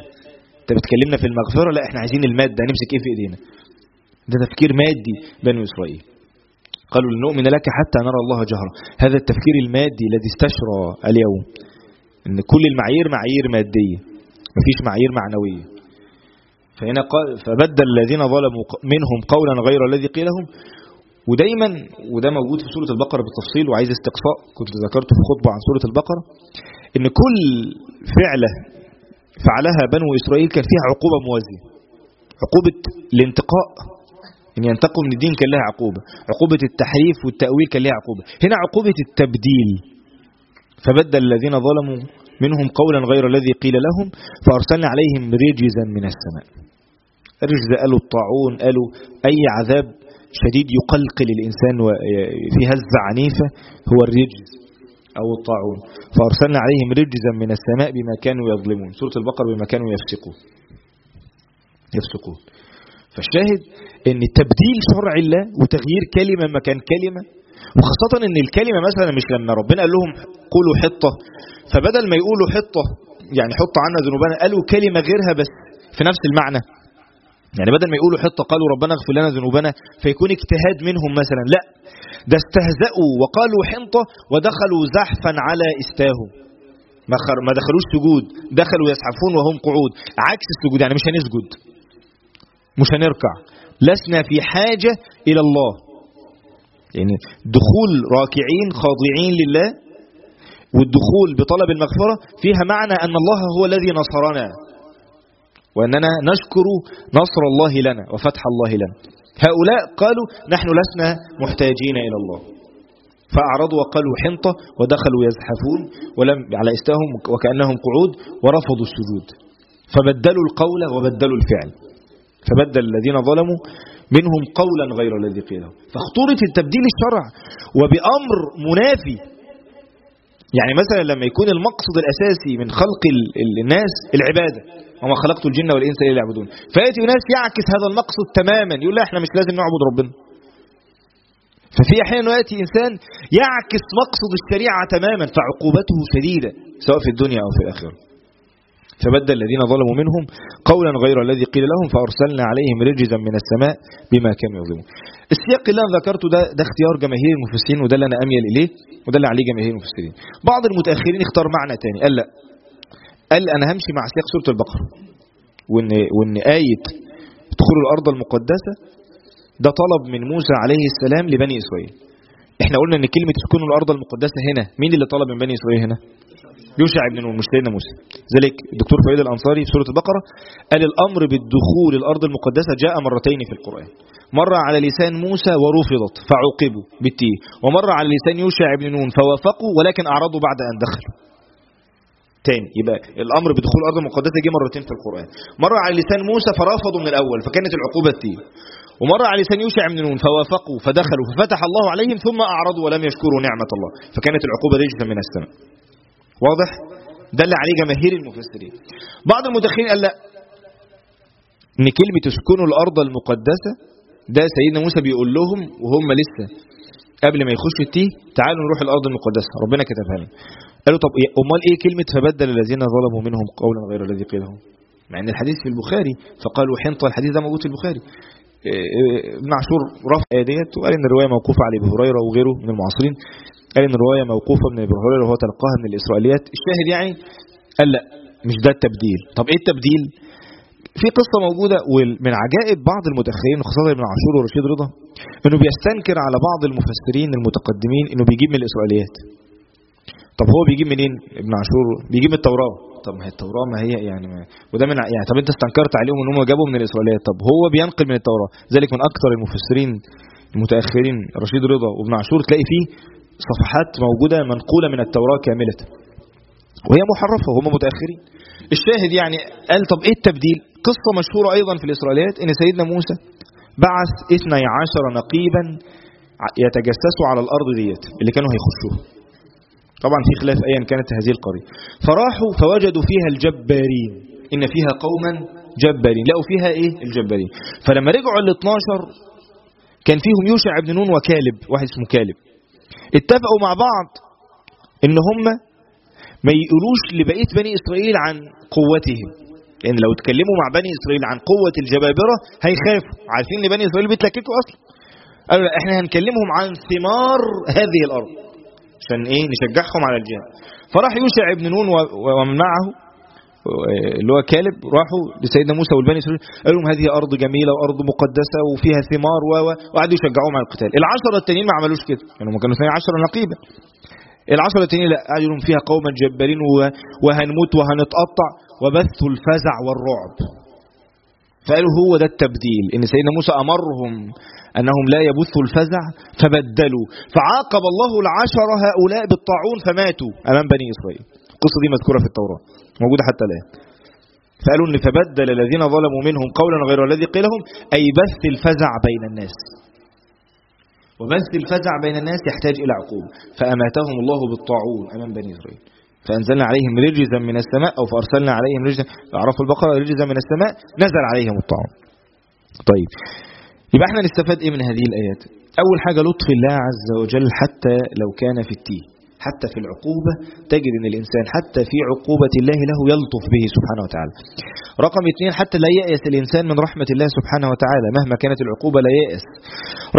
S1: انت بتكلمنا في المغفرة؟ لا إحنا عايزين المادة نمسك إيه في ايدينا؟ ده تفكير مادي بنو إسرائيل. قالوا لنؤمن لك حتى نرى الله جهرا. هذا التفكير المادي الذي استشرى اليوم. إن كل المعايير معايير مادية مفيش معايير معنوية. فهنا قال فبدل الذين ظلموا منهم قولا غير الذي قيل لهم. ودايما وده موجود في سورة البقرة بالتفصيل وعايز استقصاء. كنت ذكرته في خطبة عن سورة البقرة. إن كل فعلة فعلها بنو إسرائيل كان فيها عقوبة موازية. عقوبة الانتقاء إن ينتقوا من الدين كان لها عقوبة. عقوبة التحريف والتأويل كان لها عقوبة. هنا عقوبة التبديل. فبدل الذين ظلموا منهم قولا غير الذي قيل لهم فأرسلنا عليهم رجزا من السماء. الرجز قالوا الطاعون قالوا أي عذاب شديد يقلقل الإنسان في هزة عنيفة هو الرجز. أو الطاعون. فأرسلنا عليهم رجزا من السماء بما كانوا يظلمون. سورة البقرة بما كانوا يفسقون. يفسقون. فالشاهد إن تبديل شرع الله وتغيير كلمة مكان كلمة وخاصة إن الكلمة مثلا مش لما ربنا قال لهم قولوا حطة. فبدل ما يقولوا حطة يعني حط عنا ذنوبنا قالوا كلمة غيرها بس في نفس المعنى. يعني بدل ما يقولوا حطة قالوا ربنا اغفر لنا ذنوبنا فيكون اجتهاد منهم مثلا. لا ده استهزأوا وقالوا حنطة ودخلوا زحفا على إستاهم. ما, دخلوش سجود دخلوا يزحفون وهم قعود. عكس السجود يعني مش هنسجد. مش هنركع. لسنا في حاجة إلى الله. يعني دخول راكعين خاضعين لله والدخول بطلب المغفرة فيها معنى أن الله هو الذي نصرنا. وأننا نشكر نصر الله لنا وفتح الله لنا. هؤلاء قالوا نحن لسنا محتاجين إلى الله. فأعرضوا وقالوا حنطة ودخلوا يزحفون ولم على استاهم وكأنهم قعود ورفضوا السجود. فبدلوا القول وبدلوا الفعل. فبدل الذين ظلموا منهم قولا غير الذي قيله. فخطورة التبديل الشرع وبأمر منافي يعني مثلا لما يكون المقصد الأساسي من خلق الناس العبادة وما خلقت الجن والإنس إلا يعبدون فيأتي ناس يعكس هذا المقصد تماما يقول لا إحنا مش لازم نعبد ربنا. ففي أحيانا يأتي إنسان يعكس مقصد الشريعة تماما فعقوبته شديدة سواء في الدنيا أو في الآخرة. فبدل الذين ظلموا منهم قولا غير الذي قيل لهم فأرسلنا عليهم رجزا من السماء بما كانوا يظلمون. السياق اللي أنا ذكرته ده, ده اختيار جماهير المفسرين وده اللي أنا أميل إليه وده اللي عليه جماهير المفسرين. بعض المتأخرين اختار معنى تاني. قال لا. قال أنا همشي مع سياق سورة البقرة. وإن, وإن آية ادخلوا الأرض المقدسة ده طلب من موسى عليه السلام لبني إسرائيل. إحنا قلنا إن كلمة اسكنوا الأرض المقدسة هنا. مين اللي طلب من بني إسرائيل هنا؟ يوشع بن سيدنا موسى. ذلك الدكتور فريد الأنصاري في سورة البقرة قال الأمر بالدخول الأرض المقدسة جاء مرتين في القرآن. مره على لسان موسى ورفضت فعوقبوا بالتيه ومره على لسان يوشع بن نون فوافقوا ولكن أعرضوا بعد أن دخلوا. تاني يبقى الأمر بدخول الأرض المقدسة جه مرتين في القرآن. مره على لسان موسى فرفضوا من الأول فكانت العقوبة التيه ومره على لسان يوشع بن نون فوافقوا فدخلوا ففتح الله عليهم ثم أعرضوا ولم يشكروا نعمة الله. فكانت العقوبة رجزا من السماء. واضح؟ دل عليه جماهير المفسرين. بعض المدخلين قال لا. إن كلمة اسكنوا الأرض المقدسة ده سيدنا موسى بيقول لهم وهم لسه قبل ما يخشوا التيه تعالوا نروح الأرض المقدسة. ربنا كتبها لنا. قالوا طب إيه أمال إيه كلمة فبدل الذين ظلموا منهم قولا غير الذي قيل لهم؟ مع إن الحديث في البخاري فقالوا حنطه الحديث ده موجود في البخاري. ابن عاشور رفع ديت وقال إن الرواية موقوفة على أبي هريرة وغيره من المعاصرين. قال إن الرواية موقوفة من أبي هريرة وهو تلقاها من الإسرائيليات. الشاهد يعني قال لا مش ده التبديل. طب إيه التبديل؟ في قصة موجودة ومن عجائب بعض المتأخرين خاصة ابن عاشور ورشيد رضا إنه بيستنكر على بعض المفسرين المتقدمين إنه بيجيب من الإسرائيليات. طب هو بيجيب منين ابن عاشور؟ بيجيب من التوراة. طب ما هي التوراة ما هي يعني ما وده من يعني طب أنت استنكرت عليهم إن هم جابوا من الإسرائيليات. طب هو بينقل من التوراة. ذلك من أكثر المفسرين المتأخرين رشيد رضا وابن عاشور تلاقي فيه صفحات موجودة منقولة من التوراة كاملة. وهي محرفة وهم متأخرين. الشاهد يعني قال طب إيه التبديل؟ قصة مشهورة أيضا في الإسرائيليات إن سيدنا موسى بعث 12 نقيبا يتجسسوا على الأرض ديت اللي كانوا هيخشوها. طبعا في خلاف ايا كانت هذه القريه فراحوا فوجدوا فيها الجبارين إن فيها قوما جبارين لقوا فيها إيه؟ الجبارين. فلما رجعوا ال 12 كان فيهم يوشع بن نون وكالب واحد اسمه كالب. اتفقوا مع بعض إن هم ما يقولوش لبقية بني إسرائيل عن قوتهم. لأن يعني لو اتكلموا مع بني إسرائيل عن قوة الجبابرة هيخافوا. عارفين إن بني إسرائيل بيتلككوا أصلا؟ قالوا لا إحنا هنكلمهم عن ثمار هذه الأرض عشان إيه؟ نشجعهم على الجهاد. فراح يوشع بن نون ومن معه اللي هو كالب راحوا لسيدنا موسى والبني إسرائيل قالوا لهم هذه أرض جميلة وأرض مقدسة وفيها ثمار و وقعدوا يشجعوهم على القتال. العشرة التانيين ما عملوش كده. يعني هم كانوا 12 نقيبا. العشرة التانيين لا قالوا لهم فيها قوما جبارين وهنموت وهنتقطع وبثوا الفزع والرعب. فقالوا هو ده التبديل إن سيدنا موسى أمرهم أنهم لا يبثوا الفزع فبدلوا. فعاقب الله العشرة هؤلاء بالطاعون فماتوا أمام بني إسرائيل. القصة دي مذكورة في التوراة. موجودة حتى الآن. فقالوا إن فبدل الذين ظلموا منهم قولا غير الذي قيل لهم أي بث الفزع بين الناس. وبث الفزع بين الناس يحتاج إلى عقوبه فأماتهم الله بالطاعون أمام بني إسرائيل. فأنزلنا عليهم رجزا من السماء أو فأرسلنا عليهم رجزا اعرفوا البقرة رجزا من السماء نزل عليهم الطاعون طيب. يبقى إحنا نستفاد إيه من هذه الآيات؟ أول حاجة لطف الله عز وجل حتى لو كان في التيه. حتى في العقوبة تجد أن الإنسان حتى في عقوبة الله له يلطف به سبحانه وتعالى. رقم اثنين حتى لا يأس الإنسان من رحمة الله سبحانه وتعالى مهما كانت العقوبة لا يأس.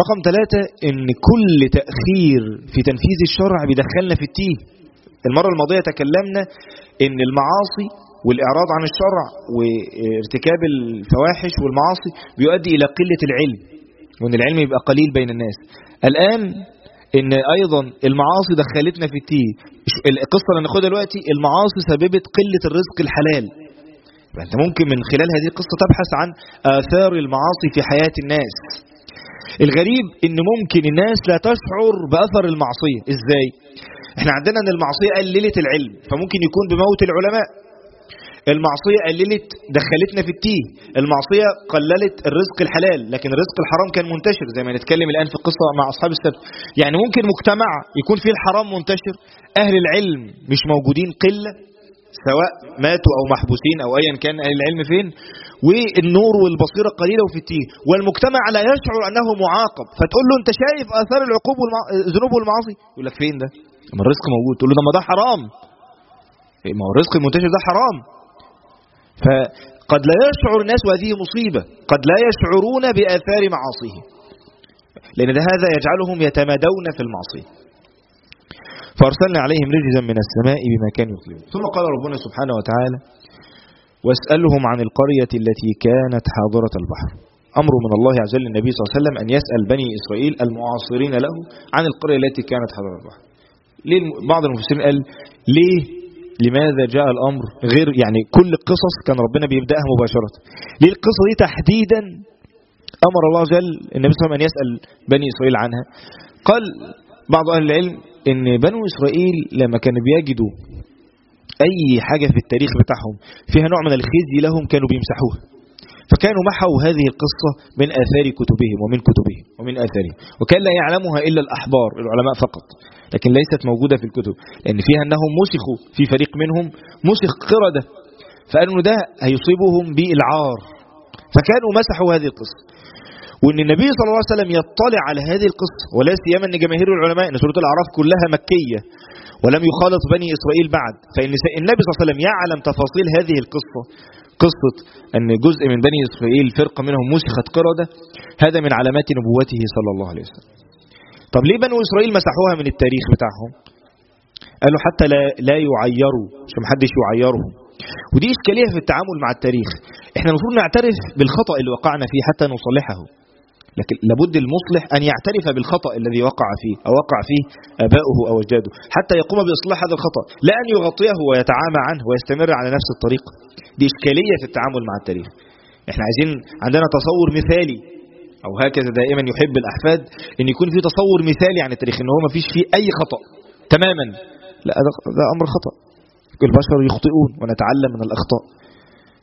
S1: رقم ثلاثة أن كل تأخير في تنفيذ الشرع بيدخلنا في التيه. المرة الماضية تكلمنا أن المعاصي والإعراض عن الشرع وارتكاب الفواحش والمعاصي بيؤدي إلى قلة العلم وأن العلم يبقى قليل بين الناس. الآن إن أيضا المعاصي دخلتنا في التيه القصة اللي هناخدها دلوقتي المعاصي سببت قلة الرزق الحلال. أنت ممكن من خلال هذه القصة تبحث عن آثار المعاصي في حياة الناس. الغريب إن ممكن الناس لا تشعر بأثر المعصية. إزاي؟ إحنا عندنا إن المعصية قللت العلم فممكن يكون بموت العلماء. المعصية قللت دخلتنا في التيه. المعصية قللت الرزق الحلال لكن الرزق الحرام كان منتشر زي ما نتكلم الآن في القصة مع أصحاب السبت. يعني ممكن مجتمع يكون فيه الحرام منتشر أهل العلم مش موجودين قلة سواء ماتوا أو محبوسين أو أيا كان أهل العلم فين. والنور والبصيرة قليلة وفي التيه. والمجتمع لا يشعر أنه معاقب. فتقول له أنت شايف آثار العقوب والذنوب والمعاصي؟ يقول لك فين ده؟ ما الرزق موجود. تقول له ده ما ده حرام. ما هو الرزق المنتشر ده حرام. فقد لا يشعر الناس وهذه مصيبة. قد لا يشعرون بآثار معاصيه. لأن هذا يجعلهم يتمادون في المعصية. فأرسلنا عليهم رجزا من السماء بما كانوا يظلمون. ثم قال ربنا سبحانه وتعالى واسألهم عن القرية التي كانت حاضرة البحر. أمر من الله عز وجل النبي صلى الله عليه وسلم أن يسأل بني إسرائيل المعاصرين له عن القرية التي كانت حضر البحر. ليه بعض المفسرين قال ليه لماذا جاء الأمر غير يعني كل القصص كان ربنا بيبدأها مباشرة. ليه القصة دي تحديدا أمر الله وجل النبي صلى الله عليه وسلم أن يسأل بني إسرائيل عنها. قال بعض أهل العلم أن بنو إسرائيل لما كانوا بيجدوا أي حاجة في التاريخ بتاعهم فيها نوع من الخزي لهم كانوا بيمسحوها. فكانوا محوا هذه القصة من آثار كتبهم ومن كتبهم ومن آثارهم. وكان لا يعلمها إلا الأحبار العلماء فقط لكن ليست موجودة في الكتب لأن فيها أنهم مسخوا في فريق منهم مسخ قردة فقالوا ده هيصيبهم بالعار. فكانوا مسحوا هذه القصة. وإن النبي صلى الله عليه وسلم يطلع على هذه القصة ولا سيما أن جماهير العلماء إن سورة الأعراف كلها مكية ولم يخالط بني إسرائيل بعد فإن النبي صلى الله عليه وسلم يعلم تفاصيل هذه القصة قصة أن جزء من بني إسرائيل فرقة منهم مسخت قردة هذا من علامات نبوته صلى الله عليه وسلم. طب ليه بنو إسرائيل مسحوها من التاريخ بتاعهم؟ قالوا حتى لا, لا يعيروا عشان محدش يعيرهم. ودي إشكالية في التعامل مع التاريخ. إحنا المفروض نعترف بالخطأ اللي وقعنا فيه حتى نصلحه لكن لابد المصلح أن يعترف بالخطأ الذي وقع فيه أو وقع فيه أباؤه أو أجداده حتى يقوم بإصلاح هذا الخطأ لا أن يغطيه ويتعامى عنه ويستمر على نفس الطريقة دي إشكالية في التعامل مع التاريخ. إحنا عايزين عندنا تصور مثالي أو هكذا دائما يحب الأحفاد أن يكون في تصور مثالي عن التاريخ أنه ما فيش فيه أي خطأ تماما. لا ده أمر خطأ. البشر يخطئون ونتعلم من الأخطاء.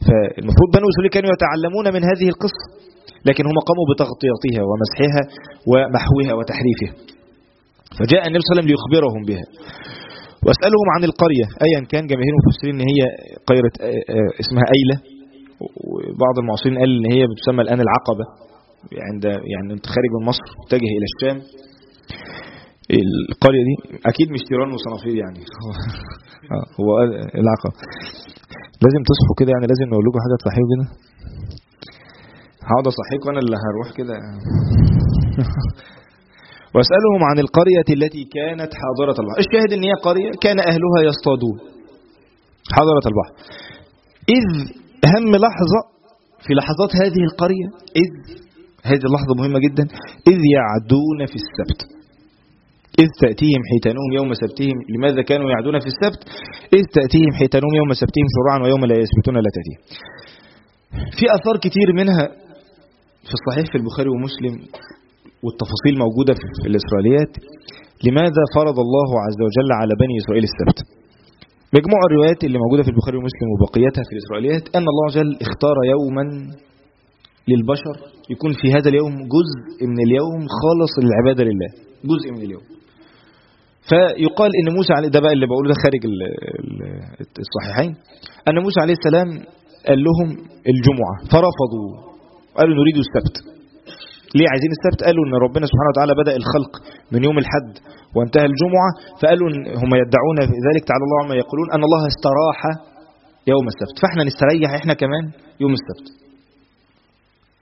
S1: فالمفروض بنو إسرائيل كانوا يتعلمون من هذه القصة. لكن هم قاموا بتغطيتها ومسحها ومحوها وتحريفها. فجاء النبي صلى الله عليه وسلم ليخبرهم بها. واسألهم عن القرية. أيا كان جماهير المفسرين إن هي قرية اسمها أيلة. وبعض المعاصرين قال إن هي بتسمى الآن العقبة. عند يعني أنت خارج من مصر متجه إلى الشام. القرية دي أكيد مش تيران وصنافير يعني. هو العقبة. لازم تصحوا كده يعني لازم نقول لكم حاجة تصحيوا كده. هقعد اصحيكم أنا اللي هروح كده. وأسألهم عن القرية التي كانت حاضرة البحر. الشاهد إن هي قرية كان أهلها يصطادون. حاضرة البحر. إذ اهم لحظة في لحظات هذه القرية إذ هذه اللحظة مهمة جدا إذ يعدون في السبت. إذ تأتيهم حيتانهم يوم سبتهم. لماذا كانوا يعدون في السبت؟ إذ تأتيهم حيتانهم يوم سبتهم شرعا ويوم لا يسبتون لا تأتيهم. في أثار كتير منها في الصحيح في البخاري ومسلم والتفاصيل موجودة في الإسرائيليات لماذا فرض الله عز وجل على بني إسرائيل السبت؟ مجموع الروايات اللي موجودة في البخاري ومسلم وبقيتها في الإسرائيليات أن الله وجل اختار يوما للبشر يكون في هذا اليوم جزء من اليوم خالص للعبادة لله جزء من اليوم. فيقال إن موسى عليه ده بقى اللي بقوله ده خارج الصحيحين أن موسى عليه السلام قال لهم الجمعة فرفضوا. قالوا نريد السبت. ليه عايزين السبت؟ قالوا إن ربنا سبحانه وتعالى بدأ الخلق من يوم الحد وانتهى الجمعة فقالوا إن هم يدعون في ذلك تعالى الله عما يقولون أن الله استراح يوم السبت. فإحنا نستريح إحنا كمان يوم السبت.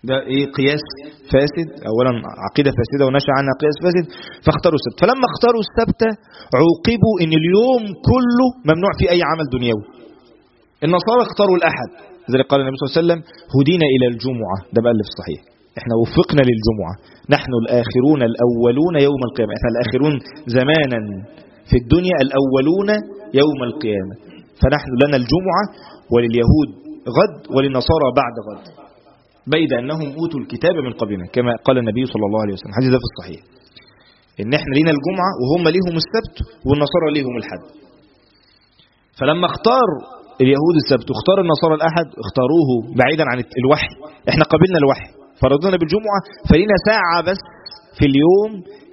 S1: ده إيه؟ قياس فاسد. اولا عقيدة فاسدة ونشأ عنها قياس فاسد فاختاروا السبت. فلما اختاروا السبت عوقبوا إن اليوم كله ممنوع فيه أي عمل دنيوي. النصارى اختاروا الأحد. لذلك قال النبي صلى الله عليه وسلم هدينا إلى الجمعة. ده بقى اللي في الصحيح. إحنا وفقنا للجمعة. نحن الآخرون الأولون يوم القيامة. إحنا الآخرون زمانا في الدنيا الأولون يوم القيامة. فنحن لنا الجمعة ولليهود غد وللنصارى بعد غد. بيد أنهم أوتوا الكتاب من قبلنا كما قال النبي صلى الله عليه وسلم. حديث ده في الصحيح. إن إحنا لينا الجمعة وهم ليهم السبت والنصارى ليهم الحد. فلما اختار اليهود السبت واختار النصارى الأحد اختاروه بعيدا عن الوحي. إحنا قبلنا الوحي. فرضنا بالجمعة فلينا ساعة بس في اليوم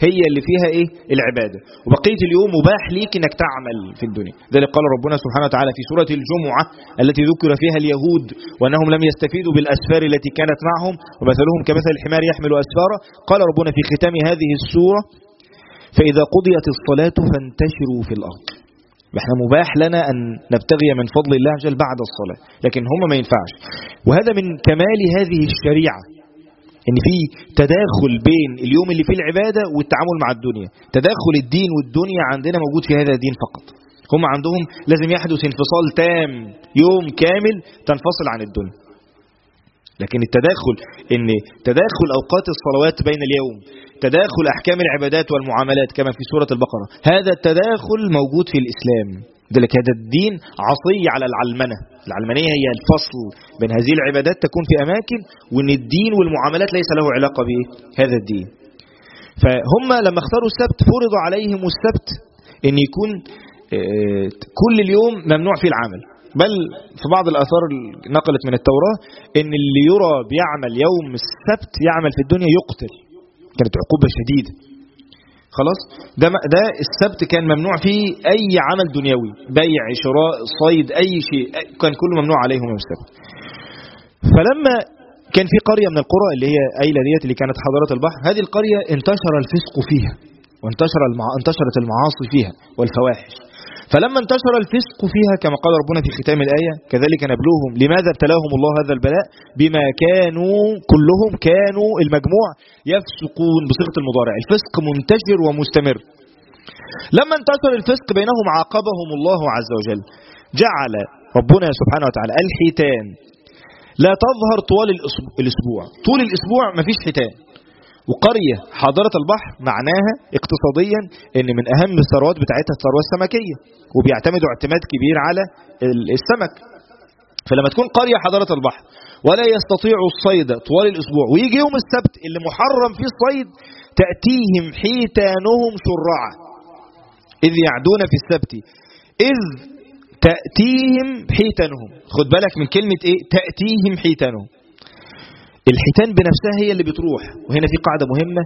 S1: هي اللي فيها إيه؟ العبادة. وبقية اليوم مباح ليك إنك تعمل في الدنيا. ذلك قال ربنا سبحانه وتعالى في سورة الجمعة التي ذكر فيها اليهود وأنهم لم يستفيدوا بالأسفار التي كانت معهم ومثلهم كمثل الحمار يحمل اسفارا قال ربنا في ختام هذه السورة فإذا قضيت الصلاة فانتشروا في الأرض. إحنا مباح لنا أن نبتغي من فضل الله جل بعد الصلاة لكن هم ما ينفعش. وهذا من كمال هذه الشريعة إن في تداخل بين اليوم اللي فيه العبادة والتعامل مع الدنيا. تداخل الدين والدنيا عندنا موجود في هذا الدين فقط. هم عندهم لازم يحدث انفصال تام يوم كامل تنفصل عن الدنيا. لكن التداخل إن تداخل أوقات الصلوات بين اليوم تداخل أحكام العبادات والمعاملات كما في سورة البقرة هذا التداخل موجود في الإسلام. ذلك هذا الدين عصي على العلمنة. العلمنية هي الفصل بين هذه العبادات تكون في أماكن وإن الدين والمعاملات ليس له علاقة بهذا الدين. فهم لما اختاروا السبت فرض عليهم السبت إن يكون كل اليوم ممنوع فيه العمل. بل في بعض الآثار نقلت من التوراة إن اللي يرى بيعمل يوم السبت يعمل في الدنيا يقتل. كانت عقوبة شديدة. خلاص؟ ده ده السبت كان ممنوع فيه أي عمل دنيوي. بيع شراء صيد أي شيء. كان كله ممنوع عليهم يوم السبت. فلما كان في قرية من القرى اللي هي ايلة ديت اللي كانت حضارة البحر هذه القرية انتشر الفسق فيها وانتشر المع... انتشرت المعاصي فيها والفواحش. فلما انتشر الفسق فيها كما قال ربنا في ختام الآية كذلك نبلوهم. لماذا ابتلاهم الله هذا البلاء؟ بما كانوا كلهم كانوا المجموع يفسقون بصيغة المضارع. الفسق منتشر ومستمر. لما انتشر الفسق بينهم عاقبهم الله عز وجل. جعل ربنا سبحانه وتعالى الحيتان. لا تظهر طوال الأسبوع. طول الأسبوع مفيش حيتان. وقرية حاضرة البحر معناها اقتصاديا إن من أهم الثروات بتاعتها الثروة السمكية وبيعتمدوا اعتماد كبير على السمك. فلما تكون قرية حضرة البحر ولا يستطيعوا الصيد طوال الأسبوع ويجي يوم السبت اللي محرم فيه الصيد تأتيهم حيتانهم شرعا إذ يعدون في السبت إذ تأتيهم حيتانهم. خد بالك من كلمة إيه؟ تأتيهم حيتانهم. الحيتان بنفسها هي اللي بتروح وهنا في قاعدة مهمة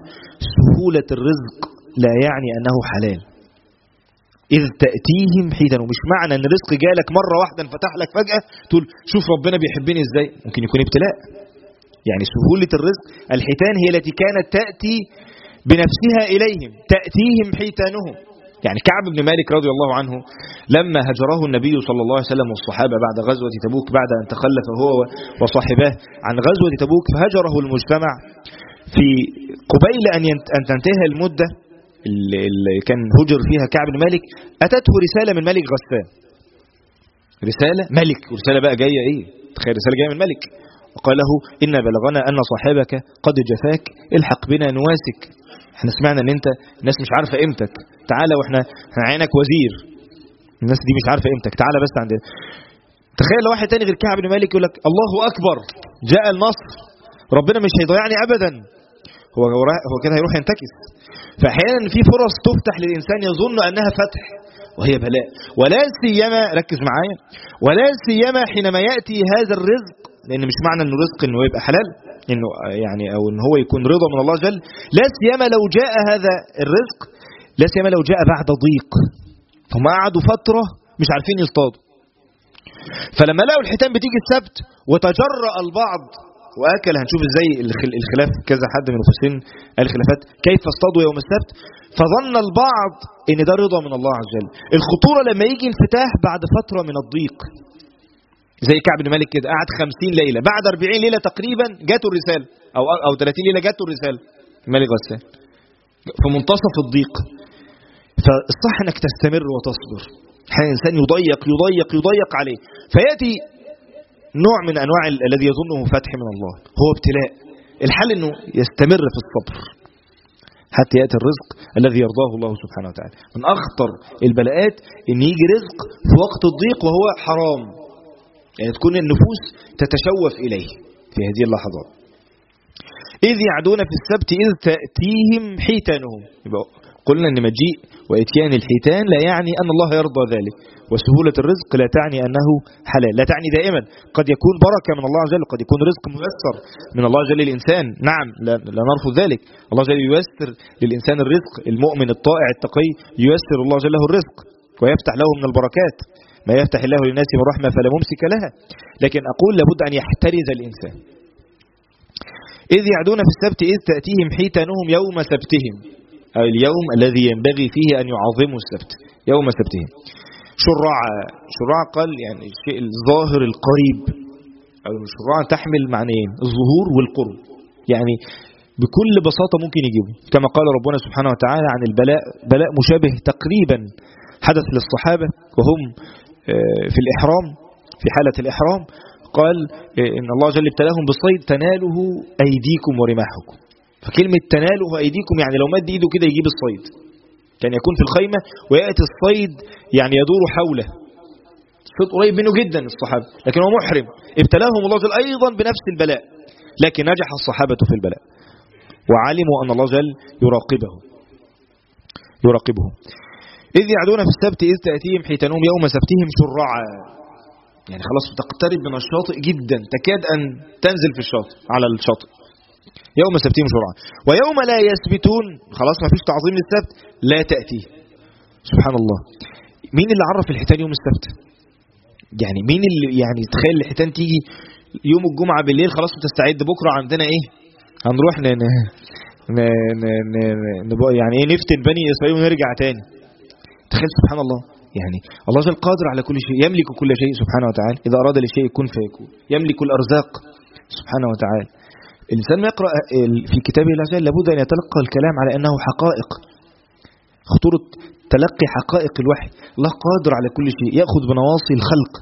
S1: سهولة الرزق لا يعني أنه حلال. إذ تأتيهم حيتان ومش معنى أن الرزق جالك مرة واحدة انفتح لك فجأة تقول شوف ربنا بيحبني إزاي؟ ممكن يكون ابتلاء. يعني سهولة الرزق الحيتان هي التي كانت تأتي بنفسها إليهم تأتيهم حيتانهم. يعني كعب بن مالك رضي الله عنه لما هجره النبي صلى الله عليه وسلم والصحابة بعد غزوة تبوك بعد أن تخلف هو وصاحباه عن غزوة تبوك فهجره المجتمع في قبيل أن تنتهي المدة اللي كان هجر فيها كعب بن مالك أتته رسالة من ملك غسان رسالة؟ ملك. ورسالة بقى جاية إيه؟ تخيل رسالة جاية من ملك. وقال له إن بلغنا أن صاحبك قد جفاك الحق بنا نواسك. إحنا سمعنا ان انت الناس مش عارفة قيمتك. تعالى وإحنا إحنا عينك وزير. الناس دي مش عارفة قيمتك. تعالى بس عندنا تخيل لو واحد تاني غير كعب بن مالك يقول لك الله أكبر. جاء النصر. ربنا مش هيضيعني ابدا. هو هو كده هيروح ينتكس. فاحيانا في فرص تفتح للإنسان يظن أنها فتح وهي بلاء. ولا سيما ركز معايا. ولا سيما حينما يأتي هذا الرزق لأن مش معنى إنه رزق إنه يبقى حلال إنه يعني أو ان هو يكون رضا من الله جل. لا سيما لو جاء هذا الرزق لا سيما لو جاء بعد ضيق. هم قعدوا فترة مش عارفين يصطادوا. فلما لقوا الحيتان بتيجي السبت وتجرأ البعض وأكل هنشوف إزاي الخلاف. كذا حد من المفسرين قال خلافات. كيف اصطادوا يوم السبت؟ فظن البعض إن ده رضا من الله عز وجل. الخطورة لما يجي انفتاح بعد فترة من الضيق. زي كعب بن مالك كده قعد 50 ليلة. بعد 40 ليلة تقريبا جاته الرسالة أو أو 30 ليلة جاته الرسالة. مالك غسان. في منتصف الضيق. فالصح إنك تستمر وتصبر. الإنسان يضيق يضيق يضيق عليه. فيأتي نوع من أنواع الذي يظنه فتح من الله. هو ابتلاء. الحل إنه يستمر في الصبر. حتى يأتي الرزق الذي يرضاه الله سبحانه وتعالى. من أخطر البلاءات إن يجي رزق في وقت الضيق وهو حرام. يعني تكون النفوس تتشوف إليه في هذه اللحظات إذ يعدون في السبت إذ تأتيهم حيتانهم. يبقى قلنا أن مجيء وإتيان الحيتان لا يعني أن الله يرضى ذلك. وسهولة الرزق لا تعني أنه حلال لا تعني دائما. قد يكون بركة من الله عز وجل قد يكون رزق ميسر من الله عز وجل للإنسان. نعم لا, لا نرفض ذلك. الله عز وجل ييسر للإنسان الرزق المؤمن الطائع التقي ييسر الله عز وجل له الرزق ويفتح له من البركات. ما يفتح الله للناس من رحمة فلا ممسك لها. لكن أقول لابد أن يحترز الإنسان. إذ يعدون في السبت إذ تأتيهم حيتانهم يوم سبتهم. أو اليوم الذي ينبغي فيه أن يعظموا السبت. يوم سبتهم. شرع شرع قال يعني الشيء الظاهر القريب. أو شرع تحمل معنيين الظهور والقرب. يعني بكل بساطة ممكن يجيبه. كما قال ربنا سبحانه وتعالى عن البلاء بلاء مشابه تقريبا حدث للصحابة. وهم في الإحرام في حالة الإحرام قال إن الله جل ابتلاهم بالصيد تناله أيديكم ورماحكم. فكلمة تناله أيديكم يعني لو مد إيده كده يجيب الصيد. كان يكون في الخيمة ويأتي الصيد يعني يدور حوله. الصيد قريب منه جدا الصحابة لكن هو محرم. ابتلاهم الله جل أيضا بنفس البلاء لكن نجح الصحابة في البلاء. وعلموا أن الله جل يراقبه يراقبه إذ يعدون في السبت إذ تأتيهم حيتانهم يوم سبتهم شرعا. يعني خلاص تقترب من الشاطئ جدا. تكاد أن تنزل في الشاطئ على الشاطئ. يوم سبتهم شرعا. ويوم لا يثبتون خلاص ما فيش تعظيم للسبت لا تأتي. سبحان الله. مين اللي عرف الحيتان يوم السبت؟ يعني مين اللي يعني تخيل الحيتان تيجي يوم الجمعة بالليل خلاص بتستعد بكرة عندنا إيه؟ هنروح. ن... ن... ن... ن... يعني إيه نفتن بني إسرائيل ونرجع تاني. تخيل سبحان الله يعني الله جل قادر على كل شيء يملك كل شيء سبحانه وتعالى إذا أراد لشيء يكون فيكون يملك الأرزاق سبحانه وتعالى. الإنسان ما يقرأ في كتاب الله لابد أن يتلقى الكلام على أنه حقائق. خطورة تلقي حقائق الوحي الله قادر على كل شيء يأخذ بنواصي الخلق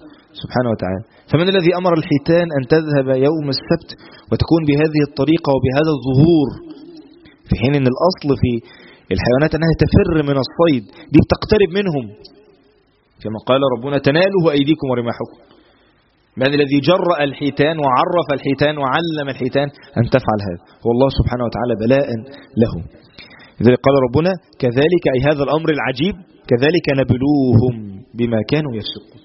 S1: سبحانه وتعالى. فمن الذي أمر الحيتان أن تذهب يوم السبت وتكون بهذه الطريقة وبهذا الظهور؟ في حين أن الأصل في الحيوانات أنها تفر من الصيد دي بتقترب منهم. كما قال ربنا تناله أيديكم ورماحكم. من الذي جرأ الحيتان وعرف الحيتان وعلم الحيتان أن تفعل هذا. هو الله سبحانه وتعالى بلاء لهم لذلك قال ربنا كذلك أي هذا الأمر العجيب كذلك نبلوهم بما كانوا يفسقون.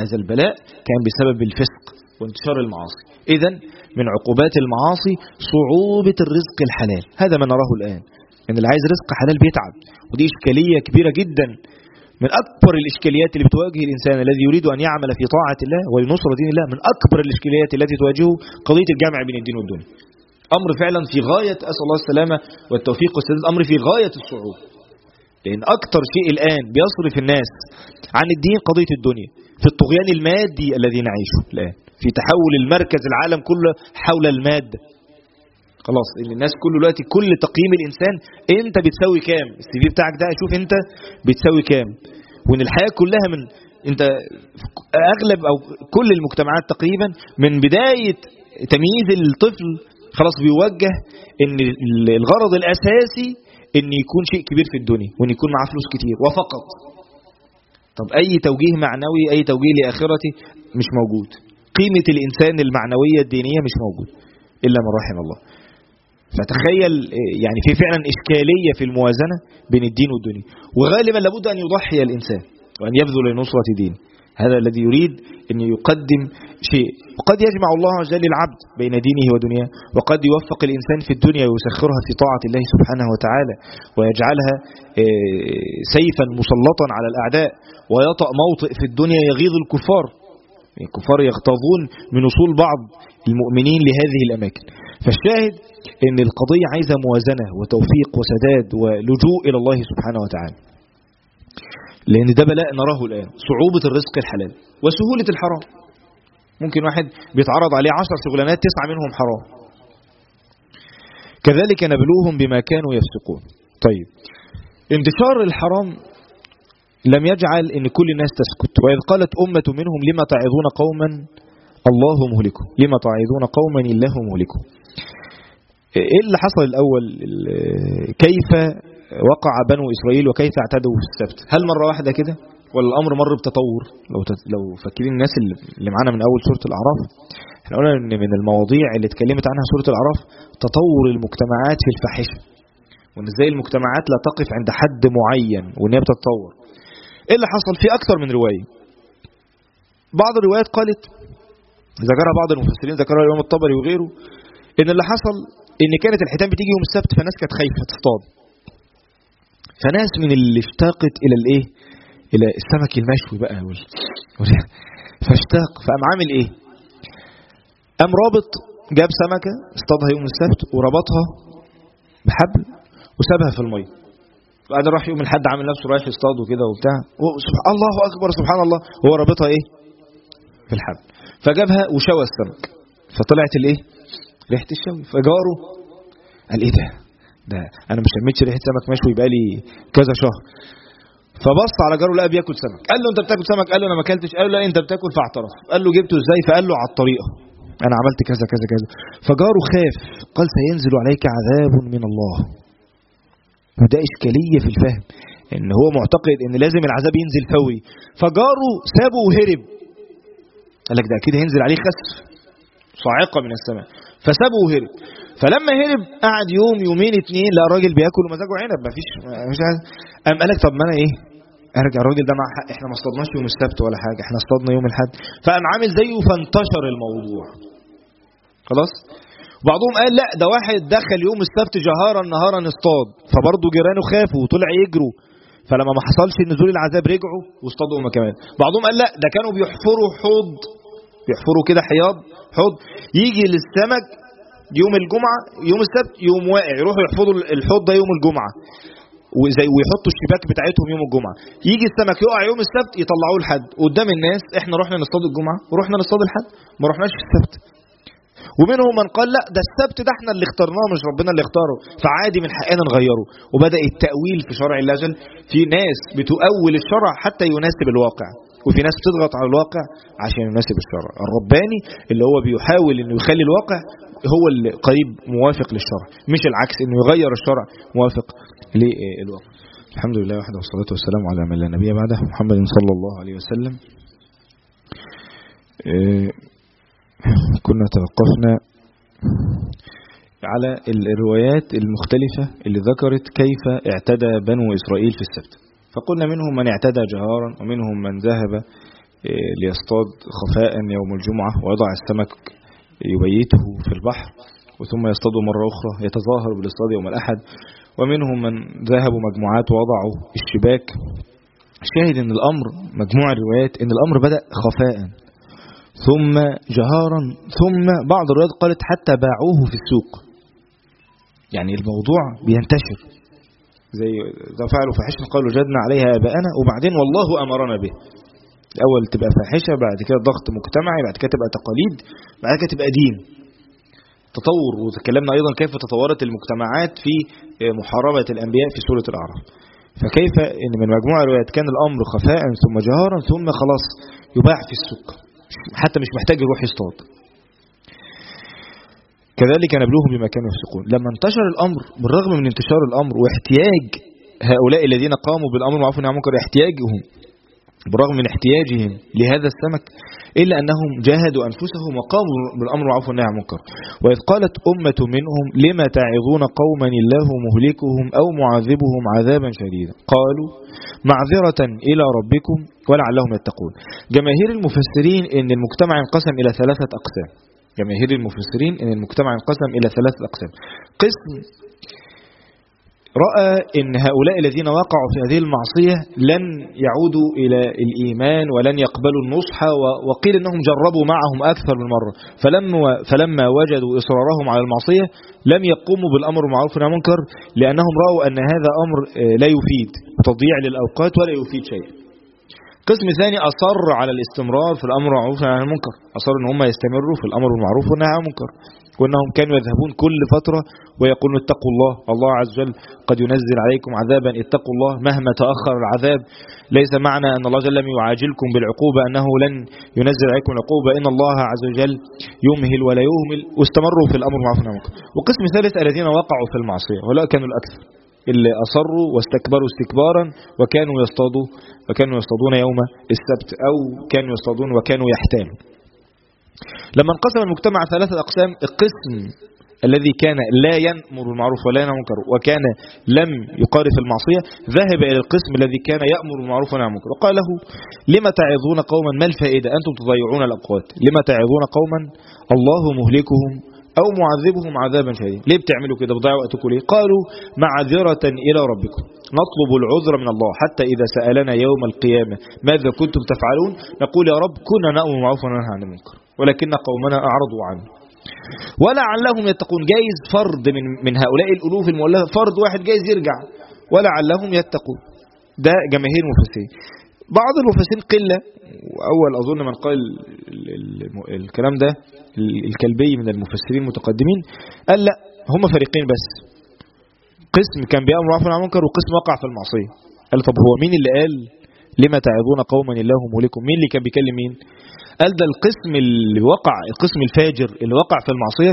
S1: هذا البلاء كان بسبب الفسق وانتشار المعاصي. إذا من عقوبات المعاصي صعوبة الرزق الحلال. هذا ما نراه الآن. إن اللي عايز رزق حلال بيتعب. ودي إشكالية كبيرة جدا. من أكبر الإشكاليات اللي بتواجه الإنسان الذي يريد أن يعمل في طاعة الله ولنصر دين الله من أكبر الإشكاليات التي تواجهه قضية الجمع بين الدين والدنيا أمر فعلا في غاية أسأل الله السلامة والتوفيق والسداد أمر في غاية الصعوبة. لأن أكثر شيء الآن بيصرف الناس عن الدين قضية الدنيا في الطغيان المادي الذي نعيشه الآن في تحول المركز العالم كله حول المادة. خلاص إن الناس كل دلوقتي كل تقييم الإنسان أنت بتساوي كام؟ السي في بتاعك ده شوف أنت بتساوي كام؟ وإن الحياة كلها من أنت أغلب أو كل المجتمعات تقريبا من بداية تمييز الطفل خلاص بيوجه إن الغرض الأساسي إن يكون شيء كبير في الدنيا وإن يكون معاه فلوس كتير وفقط. طب أي توجيه معنوي أي توجيه لاخرته مش موجود. قيمة الإنسان المعنوية الدينية مش موجود إلا من رحم الله. فتخيل يعني في فعلا إشكالية في الموازنة بين الدين والدنيا. وغالبا لابد أن يضحي الإنسان وأن يبذل لنصرة دينه هذا الذي يريد أن يقدم شيء. وقد يجمع الله عز وجل العبد بين دينه ودنياه وقد يوفق الإنسان في الدنيا ويسخرها في طاعة الله سبحانه وتعالى ويجعلها سيفا مسلطا على الأعداء ويطأ موطئ في الدنيا يغيظ الكفار. الكفار يغتاظون من وصول بعض المؤمنين لهذه الأماكن. فالشاهد إن القضية عايزة موازنة وتوفيق وسداد ولجوء إلى الله سبحانه وتعالى. لأن ده بلاء نراه الآن صعوبة الرزق الحلال وسهولة الحرام. ممكن واحد بيتعرض عليه عشر شغلانات تسعة منهم حرام. كذلك نبلوهم بما كانوا يفسقون. طيب انتشار الحرام لم يجعل إن كل الناس تسكت. وإذ قالت أمة منهم لما تعظون قوما الله مهلكه لما تعظون قوما الله مهلكه إيه اللي حصل الأول؟ كيف وقع بنو إسرائيل وكيف اعتدوا في السبت؟ هل مرة واحدة كده؟ ولا الأمر مر بتطور؟ لو لو فاكرين الناس اللي معانا من أول سورة الأعراف إحنا قلنا إن من المواضيع اللي اتكلمت عنها سورة الأعراف تطور المجتمعات في الفاحشة وإن إزاي المجتمعات لا تقف عند حد معين وإن هي بتتطور. إيه اللي حصل؟ في أكثر من رواية. بعض الروايات قالت ذكرها بعض المفسرين ذكرها الإمام الطبري وغيره إن اللي حصل إن كانت الحيتان بتيجي يوم السبت فناس كانت خايفة تصطاد. فناس من اللي اشتاقت إلى الإيه؟ إلى السمك المشوي بقى وال... فاشتاق. فقام عامل إيه؟ قام رابط جاب سمكة اصطادها يوم السبت وربطها بحبل وسابها في المية. بعدين راح يوم الحد عامل نفسه رايح يصطاد وكده وبتاع. الله أكبر سبحان الله. هو رابطها إيه؟ في الحبل. فجابها وشوى السمك. فطلعت الإيه؟ ريحه الشوي فجاره قال إيه ده؟ ده أنا ما شميتش ريحة سمك مشوي بقالي كذا شهر. فبص على جاره لقى بياكل سمك. قال له أنت بتاكل سمك؟ قال له أنا ما أكلتش. قال له لا أنت بتاكل فاعترف. قال له جبته إزاي؟ فقال له على الطريقة. أنا عملت كذا كذا كذا. فجاره خاف. قال سينزل عليك عذاب من الله. وده إشكالية في الفهم. إن هو معتقد إن لازم العذاب ينزل فوري. فجاره سابه وهرب. قال لك ده أكيد هينزل عليه خسف. صاعقة من السماء. فسابه وهرب. فلما هرب قعد يوم يومين اتنين لقى الراجل بياكل ومزاجه عنب. مفيش مش عارف قام قال لك طب ما أنا إيه؟ أرجع. الراجل ده مع حق إحنا ما اصطدناش يوم السبت ولا حاجة. إحنا اصطدنا يوم الأحد. فقام عامل زيه فانتشر الموضوع. خلاص؟ وبعضهم قال لا ده واحد دخل يوم السبت جهارا نهارا اصطاد. فبرضه جيرانه خافوا وطلع يجروا. فلما ما حصلش نزول العذاب رجعوا واصطادوا هم كمان. بعضهم قال لا ده كانوا بيحفروا حوض. بيحفروا كده حياض. حوض يجي للسمك يوم الجمعة يوم السبت يوم واقع يروحوا يحفظوا الحوض ده يوم الجمعة. وزي ويحطوا الشباك بتاعتهم يوم الجمعة. يجي السمك يقع يوم السبت يطلعوه لحد قدام الناس إحنا رحنا نصطاد الجمعة ورحنا نصطاد الحد ما رحناش في السبت. ومنهم من قال لا ده السبت ده إحنا اللي اخترناه مش ربنا اللي اختاره. فعادي من حقنا نغيره. وبدأ التأويل في شرع الله في ناس بتؤول الشرع حتى يناسب الواقع. وفي ناس بتضغط على الواقع عشان يناسب الشرع. الرباني اللي هو بيحاول إنه يخلي الواقع هو اللي قريب موافق للشرع مش العكس إنه يغير الشرع موافق للواقع. الحمد لله وحده والصلاة والسلام على من لا نبي بعده محمد صلى الله عليه وسلم. كنا توقفنا على الروايات المختلفة اللي ذكرت كيف اعتدى بنو إسرائيل في السبت. فقلنا منهم من اعتدى جهارا ومنهم من ذهب ليصطاد خفاء يوم الجمعة ويضع السمك يبيته في البحر وثم يصطادوا مرة أخرى يتظاهر بالاصطاد يوم الأحد. ومنهم من ذهبوا مجموعات ووضعوا الشباك. شاهد إن الأمر مجموع الروايات إن الأمر بدأ خفاء. ثم جهارا ثم بعض الروايات قالت حتى باعوه في السوق. يعني الموضوع بينتشر. زي إذا فعلوا فاحشة قالوا جدنا عليها آباءنا وبعدين والله أمرنا به. الأول تبقى فاحشة بعد كده ضغط مجتمعي بعد كده تبقى تقاليد بعد كده تبقى دين. تطور وتكلمنا أيضا كيف تطورت المجتمعات في محاربة الأنبياء في سورة الأعراف. فكيف إن من مجموعة الروايات كان الأمر خفاء ثم جهارا ثم خلاص يباع في السوق. حتى مش محتاج يروح يصطاد. كذلك نبلوهم بما كانوا يفسقون. لما انتشر الأمر بالرغم من انتشار الأمر واحتياج هؤلاء الذين قاموا بالأمر معروف عن المنكر احتياجهم بالرغم من احتياجهم لهذا السمك إلا أنهم جاهدوا أنفسهم وقاموا بالأمر معروف والنهي عن المنكر. وإذ قالت أمة منهم لما تعظون قوما الله مهلكهم أو معذبهم عذابا شديدا؟ قالوا معذرة إلى ربكم ولعلهم يتقون. جماهير المفسرين إن المجتمع انقسم إلى ثلاثة أقسام. جماهير المفسرين إن المجتمع انقسم إلى ثلاثة أقسام. قسم رأى إن هؤلاء الذين وقعوا في هذه المعصية لن يعودوا إلى الإيمان ولن يقبلوا النصح وقيل أنهم جربوا معهم أكثر من مرة. فلما, فلما وجدوا إصرارهم على المعصية لم يقوموا بالأمر المعروف والنهي عن المنكر لأنهم رأوا أن هذا أمر لا يفيد تضييع للأوقات ولا يفيد شيء قسم ثاني أصر على الاستمرار في الأمر والنهي عن المنكر. أصر أن هم يستمروا في الأمر المعروف والنهي عن المنكر. وأنهم كانوا يذهبون كل فترة ويقولون اتقوا الله الله عز وجل قد ينزل عليكم عذابا اتقوا الله مهما تأخر العذاب. ليس معنى أن الله جل لم يعاجلكم بالعقوبة أنه لن ينزل عليكم العقوبة. إن الله عز وجل يمهل ولا يهمل. واستمروا في الأمر المعروف والنهي عن المنكر. وقسم ثالث الذين وقعوا في المعصية ولا كانوا الأكثر. اللي أصروا واستكبروا استكبارا وكانوا يصطادوا وكانوا يصطادون يوم السبت أو كانوا يصطادون وكانوا يحتالوا لما انقسم المجتمع ثلاثة أقسام القسم الذي كان لا يأمر بالمعروف ولا ينهى عن المنكر وكان لم يقارف المعصية ذهب إلى القسم الذي كان يأمر بالمعروف وينهى عن المنكر وقال له لما تعظون قوما؟ ما الفائدة؟ أنتم تضيعون الأوقات لما تعظون قوما؟ الله مهلكهم. أو معذبهم عذابا شديدا. ليه بتعملوا كده؟ بتضيعوا وقتكم ليه؟ قالوا معذرة إلى ربكم. نطلب العذر من الله. حتى إذا سألنا يوم القيامة ماذا كنتم تفعلون؟ نقول يا رب كنا نأمر بالمعروف وننهى عن المنكر. ولكن قومنا أعرضوا عنه. ولعلهم يتقون. جايز فرد من من هؤلاء الألوف المؤلفة. فرد واحد جايز يرجع. ولعلهم يتقون. ده جماهير المفسرين. بعض المفسرين قلة. وأول أظن من قال الكلام ده الكلبي من المفسرين المتقدمين قال لا هم فريقين بس. قسم كان بيأمر والنهي عن المنكر وقسم وقع في المعصية. قال طب هو مين اللي قال لما تعظون قوما الله مهلكم مين اللي كان بيكلم مين؟ قال ده القسم اللي وقع القسم الفاجر اللي وقع في المعصية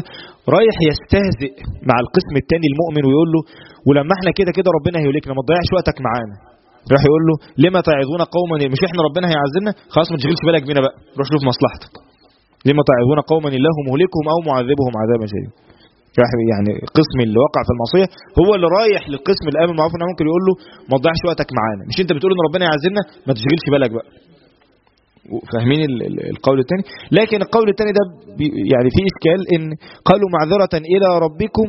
S1: رايح يستهزئ مع القسم الثاني المؤمن ويقول له ولما إحنا كده كده ربنا هيهلكنا ما تضيعش وقتك معانا. راح يقول له لما تعظون قوما مش إحنا ربنا هيعذبنا؟ خلاص ما تشغلش بالك بينا بقى. روح شوف مصلحتك. لما تعظون قوما الله مهلكهم أو معذبهم عذابا شديدا. يعني القسم اللي وقع في المعصية هو اللي رايح للقسم الأمن المعروف إنه ممكن يقول له ما تضيعش وقتك معانا. مش أنت بتقول ان ربنا يعذبنا ما تشغلش بالك بقى. فاهمين القول الثاني لكن القول الثاني ده يعني فيه إشكال إن قالوا معذرة إلى ربكم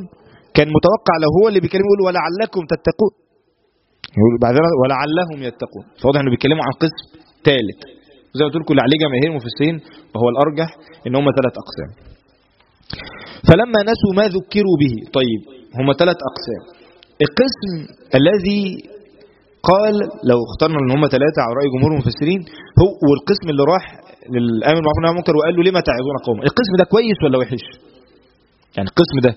S1: كان متوقع لو هو اللي بيكلم يقول ولعلكم تتقون. يقول ولعلهم يتقون. فواضح إنه بيتكلموا عن قسم ثالث زي ما قلت لكم اللي عليه جماهير المفسرين وهو الأرجح إن هم ثلاث أقسام. فلما نسوا ما ذكروا به طيب هم ثلاث أقسام. القسم الذي قال لو اخترنا إن هم ثلاثة على رأي جمهور المفسرين هو والقسم اللي راح للآمن بالمعروف والنهي عن المنكر وقال له لما تعظون قوما القسم ده كويس ولا وحش؟ يعني القسم ده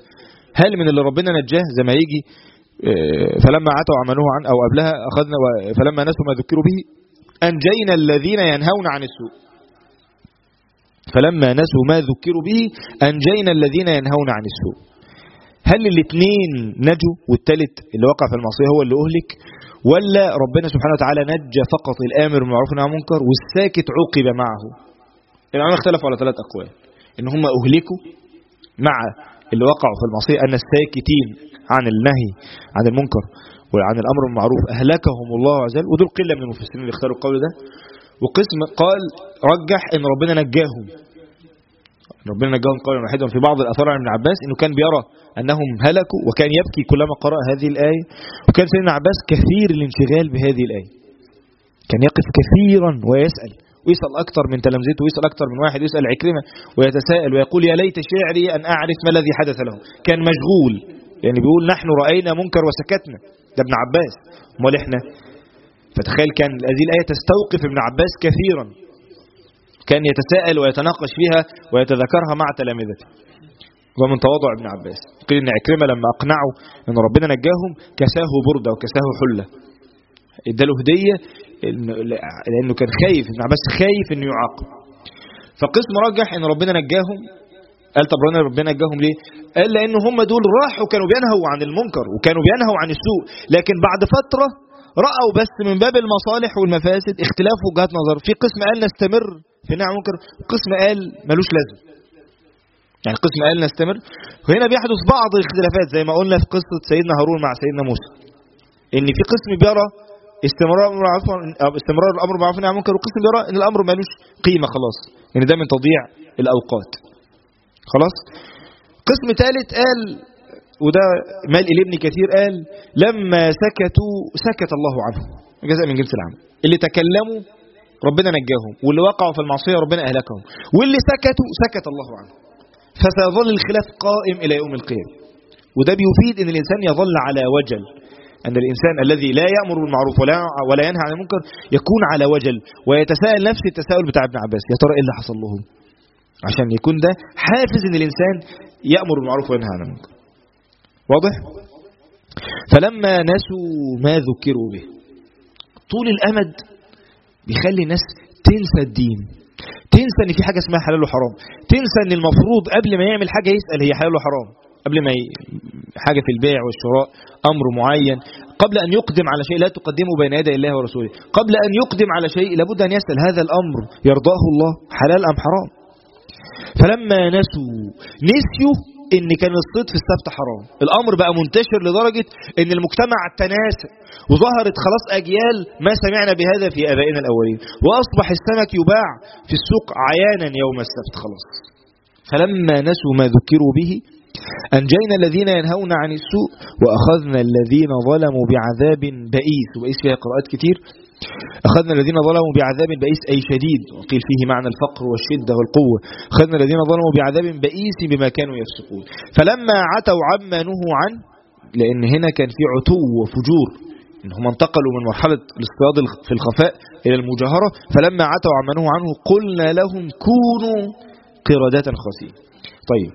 S1: هل من اللي ربنا نجاه؟ زي ما يجي فلما عتوا عملوه عن أو قبلها أخذنا فلما نسوا ما ذكروا به أنجينا الذين ينهون عن السوء. فلما نسوا ما ذكروا به أنجينا الذين ينهون عن السوء. هل الاثنين نجوا؟ والثالث اللي وقع في المعصية هو اللي أهلك؟ ولا ربنا سبحانه وتعالى نجى فقط الآمر بالمعروف والنهي عن المنكر والساكت عوقب معه؟ العلماء اختلفوا على ثلاث أقوال. إن هم أهلكوا مع اللي وقعوا في المعصية أن الساكتين عن النهي عن المنكر وعن الأمر بالمعروف أهلكهم الله عز وجل. ودول قله من المفسرين اللي اختاروا القول ده. وقسم قال رجح إن ربنا نجاهم. ربنا نجاهم قولا واحدا. في بعض الأثار عن ابن عباس إنه كان بيرى أنهم هلكوا وكان يبكي كلما قرأ هذه الآية. وكان سيدنا عباس كثير الانشغال بهذه الآية. كان يقف كثيرا ويسأل. ويسأل أكثر من تلامذته. ويسأل أكثر من واحد. ويسأل عكرمة. ويتساءل ويقول يا ليت شعري أن أعرف ما الذي حدث له كان مشغول. يعني بيقول نحن رأينا منكر وسكتنا. ده ابن عباس. امال إحنا؟ فتخيل كان هذه الآية تستوقف ابن عباس كثيرا. كان يتساءل ويتناقش فيها ويتذكرها مع تلامذته. ومن تواضع ابن عباس. قيل إن عكرمة لما اقنعوا إن ربنا نجاهم كساه برده وكساه حلة. اداله هدية لأنه كان خايف. ابن عباس خايف إنه يعاقب. فقسم رجح إن ربنا نجاهم قال طب ربنا نجاهم ليه؟ قال لأن هم دول راحوا كانوا بينهوا عن المنكر وكانوا بينهوا عن السوء. لكن بعد فترة رأوا بس من باب المصالح والمفاسد اختلاف وجهات نظر. في قسم قال نستمر في نعم منكر قسم قال ملوش لازم. يعني قسم قال نستمر. وهنا بيحدث بعض الاختلافات زي ما قلنا في قصة سيدنا هارون مع سيدنا موسى. إن في قسم بيرى استمرار استمرار الأمر بالمعروف والنهي عن المنكر وقسم بيرى إن الأمر ملوش قيمة خلاص. ان يعني ده من تضييع الأوقات. خلاص؟ قسم ثالث قال وده مال ابن كثير قال لما سكتوا سكت الله عنهم جزاء من جنس العمل. اللي تكلموا ربنا نجاهم واللي وقعوا في المعصية ربنا أهلكهم. واللي سكتوا سكت الله عنهم فسيظل الخلاف قائم إلى يوم القيامة. وده بيفيد إن الإنسان يظل على وجل. أن الإنسان الذي لا يأمر بالمعروف ولا ولا ينهى عن المنكر يكون على وجل ويتساءل نفس التساؤل بتاع ابن عباس. يا ترى إيه اللي حصل لهم؟ عشان يكون ده حافز إن الإنسان يأمر بالمعروف وينهى عن المنكر. واضح؟ فلما نسوا ما ذكروا به طول الأمد بيخلي الناس تنسى الدين تنسى إن في حاجة اسمها حلال وحرام تنسى إن المفروض قبل ما يعمل حاجة يسأل هي حلال وحرام قبل ما ي... حاجة في البيع والشراء أمر معين قبل أن يقدم على شيء لا تقدمه بين يدي الله ورسوله قبل أن يقدم على شيء لابد أن يسأل هذا الأمر يرضاه الله حلال أم حرام؟ فلما نسوا نسيوا إن كان الصيد في السبت حرام. الأمر بقى منتشر لدرجة إن المجتمع تناسى وظهرت خلاص أجيال ما سمعنا بهذا في آبائنا الأولين. وأصبح السمك يباع في السوق عيانا يوم السبت خلاص. فلما نسوا ما ذكروا به أنجينا الذين ينهون عن السوء وأخذنا الذين ظلموا بعذاب بئيس. وبئيس فيها قراءات كتير. أخذنا الذين ظلموا بعذاب بئيس أي شديد. وقيل فيه معنى الفقر والشدة والقوة. أخذنا الذين ظلموا بعذاب بئيس بما كانوا يفسقون. فلما عتوا عما نهوا عنه لأن هنا كان في عتو وفجور إن هم انتقلوا من مرحلة الاصطياد في الخفاء إلى المجاهرة. فلما عتوا عما نهوا عنه قلنا لهم كونوا قردة خاسئين طيب.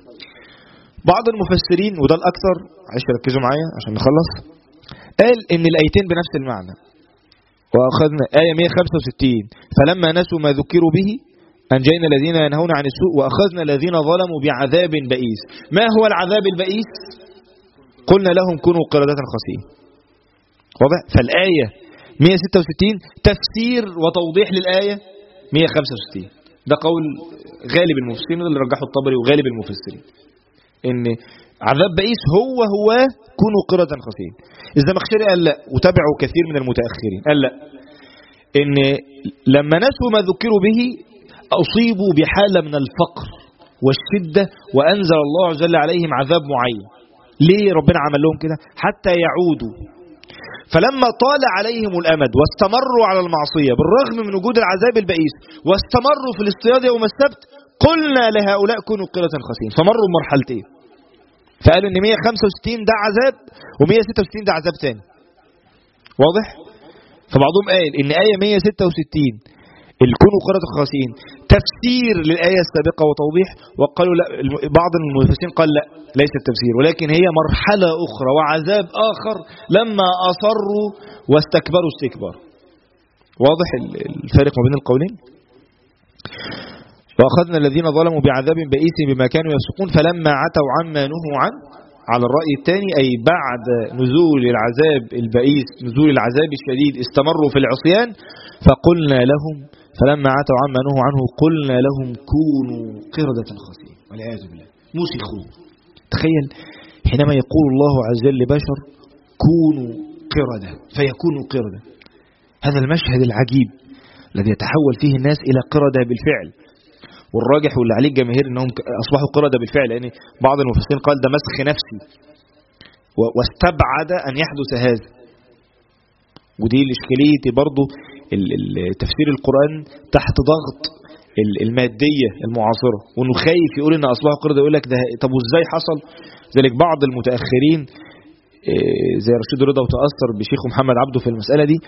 S1: بعض المفسرين وده الأكثر عايش ركزوا معايا عشان نخلص قال إن الآيتين بنفس المعنى. وأخذنا آية 165 فلما نسوا ما ذكروا به أنجينا الذين ينهون عن السوء وأخذنا الذين ظلموا بعذاب بئيس. ما هو العذاب البئيس؟ قلنا لهم كونوا قردة خاسئين فالآية 166 تفسير وتوضيح للآية 165 ده قول غالب المفسرين اللي رجحوا الطبري وغالب المفسرين. إن عذاب بئيس هو هو كونوا قردة خاسئين الزمخشري قال لا وتابعوا كثير من المتأخرين. قال لا. إن لما نسوا ما ذكروا به أصيبوا بحالة من الفقر والشدة وأنزل الله عز وجل عليهم عذاب معين. ليه ربنا عمل لهم كده؟ حتى يعودوا. فلما طال عليهم الأمد واستمروا على المعصية بالرغم من وجود العذاب البئيس واستمروا في الاصطياد يوم السبت قلنا لهؤلاء كونوا قردة خاسئين فمروا بمرحلتين. فقالوا إن 165 ده عذاب و166 ده عذاب تاني. واضح؟ فبعضهم قال إن آية 166 الكونوا قردة خاسئين تفسير للآية السابقة وتوضيح وقالوا لا بعض المفسرين قال لا ليس التفسير ولكن هي مرحلة أخرى وعذاب آخر لما أصروا واستكبروا استكبار. واضح الفارق ما بين القولين؟ وأخذنا الذين ظلموا بعذاب بئيس بما كانوا يفسقون فلما عتوا عما نهوا عنه على الرأي الثاني أي بعد نزول العذاب البئيس نزول العذاب الشديد استمروا في العصيان فقلنا لهم فلما عتوا عما نهوا عنه قلنا لهم كونوا قردة خاسئين والعياذ بالله. مسخوا تخيل حينما يقول الله عز وجل لبشر كونوا قردة. فيكونوا قردة. هذا المشهد العجيب الذي يتحول فيه الناس إلى قردة بالفعل. والراجح واللي عليه الجماهير إنهم أصبحوا قردة بالفعل لأن بعض المفسرين قال ده مسخ نفسي. واستبعد أن يحدث هذا. ودي الإشكالية برضه تفسير القرآن تحت ضغط المادية المعاصرة. وإنه خايف يقول إن أصبحوا قردة يقول لك ده طب وإزاي حصل؟ ذلك بعض المتأخرين زي رشيد رضا وتأثر بشيخ محمد عبده في المسألة دي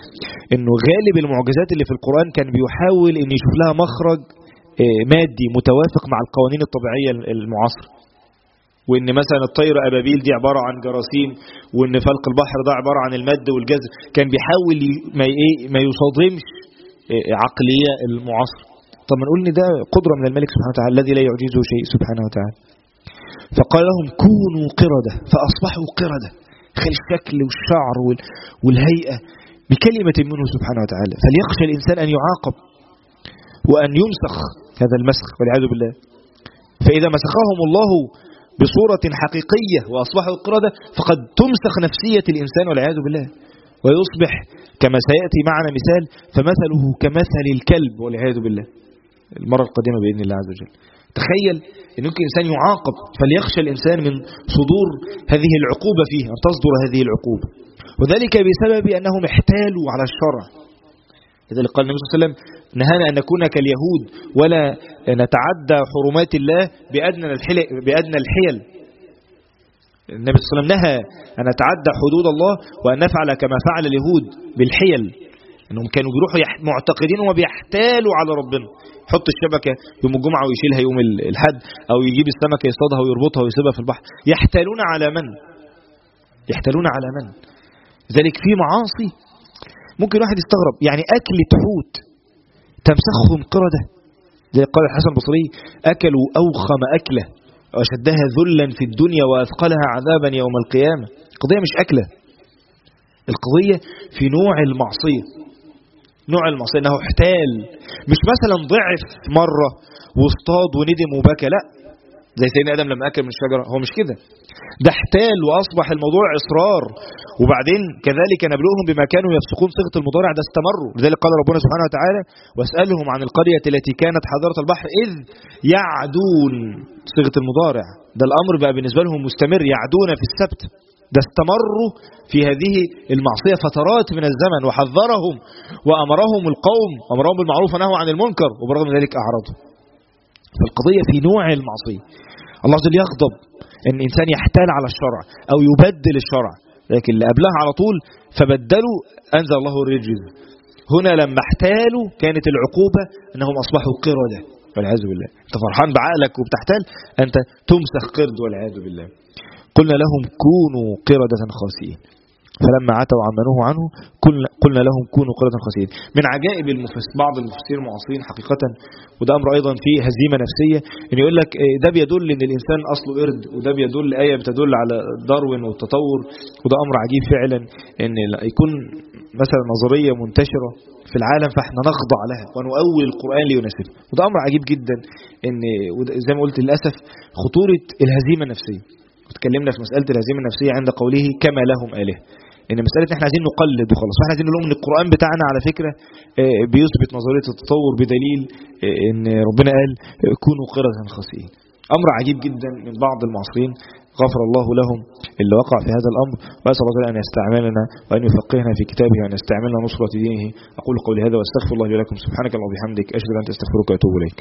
S1: إنه غالب المعجزات اللي في القرآن كان بيحاول إن يشوف لها مخرج مادي متوافق مع القوانين الطبيعية المعاصرة. وإن مثلا الطير أبابيل دي عبارة عن جراثيم وإن فلق البحر ده عبارة عن المد والجزر كان بيحاول ما إيه ما يصادمش عقلية المعاصرة. طب ما نقول إن ده قدرة من الملك سبحانه وتعالى الذي لا يعجزه شيء سبحانه وتعالى. فقال لهم كونوا قردة. فأصبحوا قردة. خل الشكل والشعر والهيئة بكلمة منه سبحانه وتعالى. فليخشى الإنسان أن يعاقب وأن يمسخ هذا المسخ والعياذ بالله. فإذا مسخهم الله بصورة حقيقية وأصبحوا قردة فقد تمسخ نفسية الإنسان والعياذ بالله. ويصبح كما سيأتي معنا مثال فمثله كمثل الكلب والعياذ بالله. المرة القادمة بإذن الله عز وجل. تخيل أن يمكن الإنسان يعاقب فليخشى الإنسان من صدور هذه العقوبة فيه أن تصدر هذه العقوبة. وذلك بسبب أنهم احتالوا على الشرع. لذلك قال النبي صلى الله عليه وسلم نهانا أن نكون كاليهود ولا نتعدى حرمات الله بأدنى الحيل, بأدنى الحيل. النبي صلى الله عليه وسلم نهى أن نتعدى حدود الله وأن نفعل كما فعل اليهود بالحيل. أنهم كانوا بيروحوا معتقدين وبيحتالوا على ربنا. يحط الشبكة يوم الجمعة ويشيلها يوم الحد أو يجيب السمكة يصطادها ويربطها ويسيبها في البحر. يحتالون على من؟ يحتالون على من؟ ذلك في معاصي. ممكن واحد يستغرب يعني أكلة حوت تمسخهم قردة. زي قال الحسن البصري أكلوا أوخم أكلة وشدها ذلا في الدنيا وأثقلها عذابا يوم القيامة. القضية مش أكلة القضية في نوع المعصية. نوع المعصية أنه احتال مش مثلا ضعف مرة واصطاد وندم وبكى لا. زي سيدنا آدم لما أكل من الشجرة هو مش كده. ده احتال وأصبح الموضوع إصرار. وبعدين كذلك نبلوهم بما كانوا يفسقون صيغة المضارع ده استمروا. لذلك قال ربنا سبحانه وتعالى واسألهم عن القرية التي كانت حاضرة البحر إذ يعدون. صيغة المضارع. ده الأمر بقى بالنسبة لهم مستمر يعدون في السبت. ده استمروا في هذه المعصية فترات من الزمن وحذرهم وأمرهم القوم أمرهم بالمعروف ونهوا عن المنكر وبرغم ذلك أعرضوا. فالقضية في نوع المعصية. الله عز وجل يغضب إن الانسان يحتال على الشرع أو يبدل الشرع لكن اللي قبلها على طول فبدلوا أنزل الله الرجز. هنا لما احتالوا كانت العقوبة أنهم أصبحوا قردة والعياذ بالله. أنت فرحان بعقلك وبتحتال أنت تمسخ قرد والعياذ بالله. قلنا لهم كونوا قردة خاسئين. فلما عتوا عما نهوا عنه قلنا, لهم كونوا قردة خاسئين من عجائب المفس بعض المفسرين المعاصرين حقيقة وده أمر أيضا فيه هزيمة نفسية إن يقول لك إيه، ده بيدل إن الإنسان أصله قرد وده بيدل آية بتدل على داروين والتطور وده أمر عجيب فعلا لا- يكون مثلا نظرية منتشرة في العالم فإحنا نخضع لها ونؤول القرآن ليناسبه وده أمر عجيب جدا وده زي ما قلت للأسف خطورة الهزيمة النفسية. وتكلمنا في مسألة الهزيمة النفسية عند قوله كما لهم آله إن مسألة إحنا عايزين نقلد وخلاص. فاحنا عايزين نقول لهم إن القرآن بتاعنا على فكرة آه، بيثبت نظرية التطور بدليل آه، إن ربنا قال آه، كونوا قردة خاسئين. أمر عجيب جدا من بعض المعاصرين. غفر الله لهم اللي وقع في هذا الأمر. وأسأل الله أن يستعملنا وأن يفقهنا في كتابه وأن يستعملنا نصرة دينه. أقول قولي هذا وأستغفر الله لي ولكم. سبحانك اللهم وبحمدك. أشهد أن لا إله إلا أنت أستغفرك وأتوب إليك.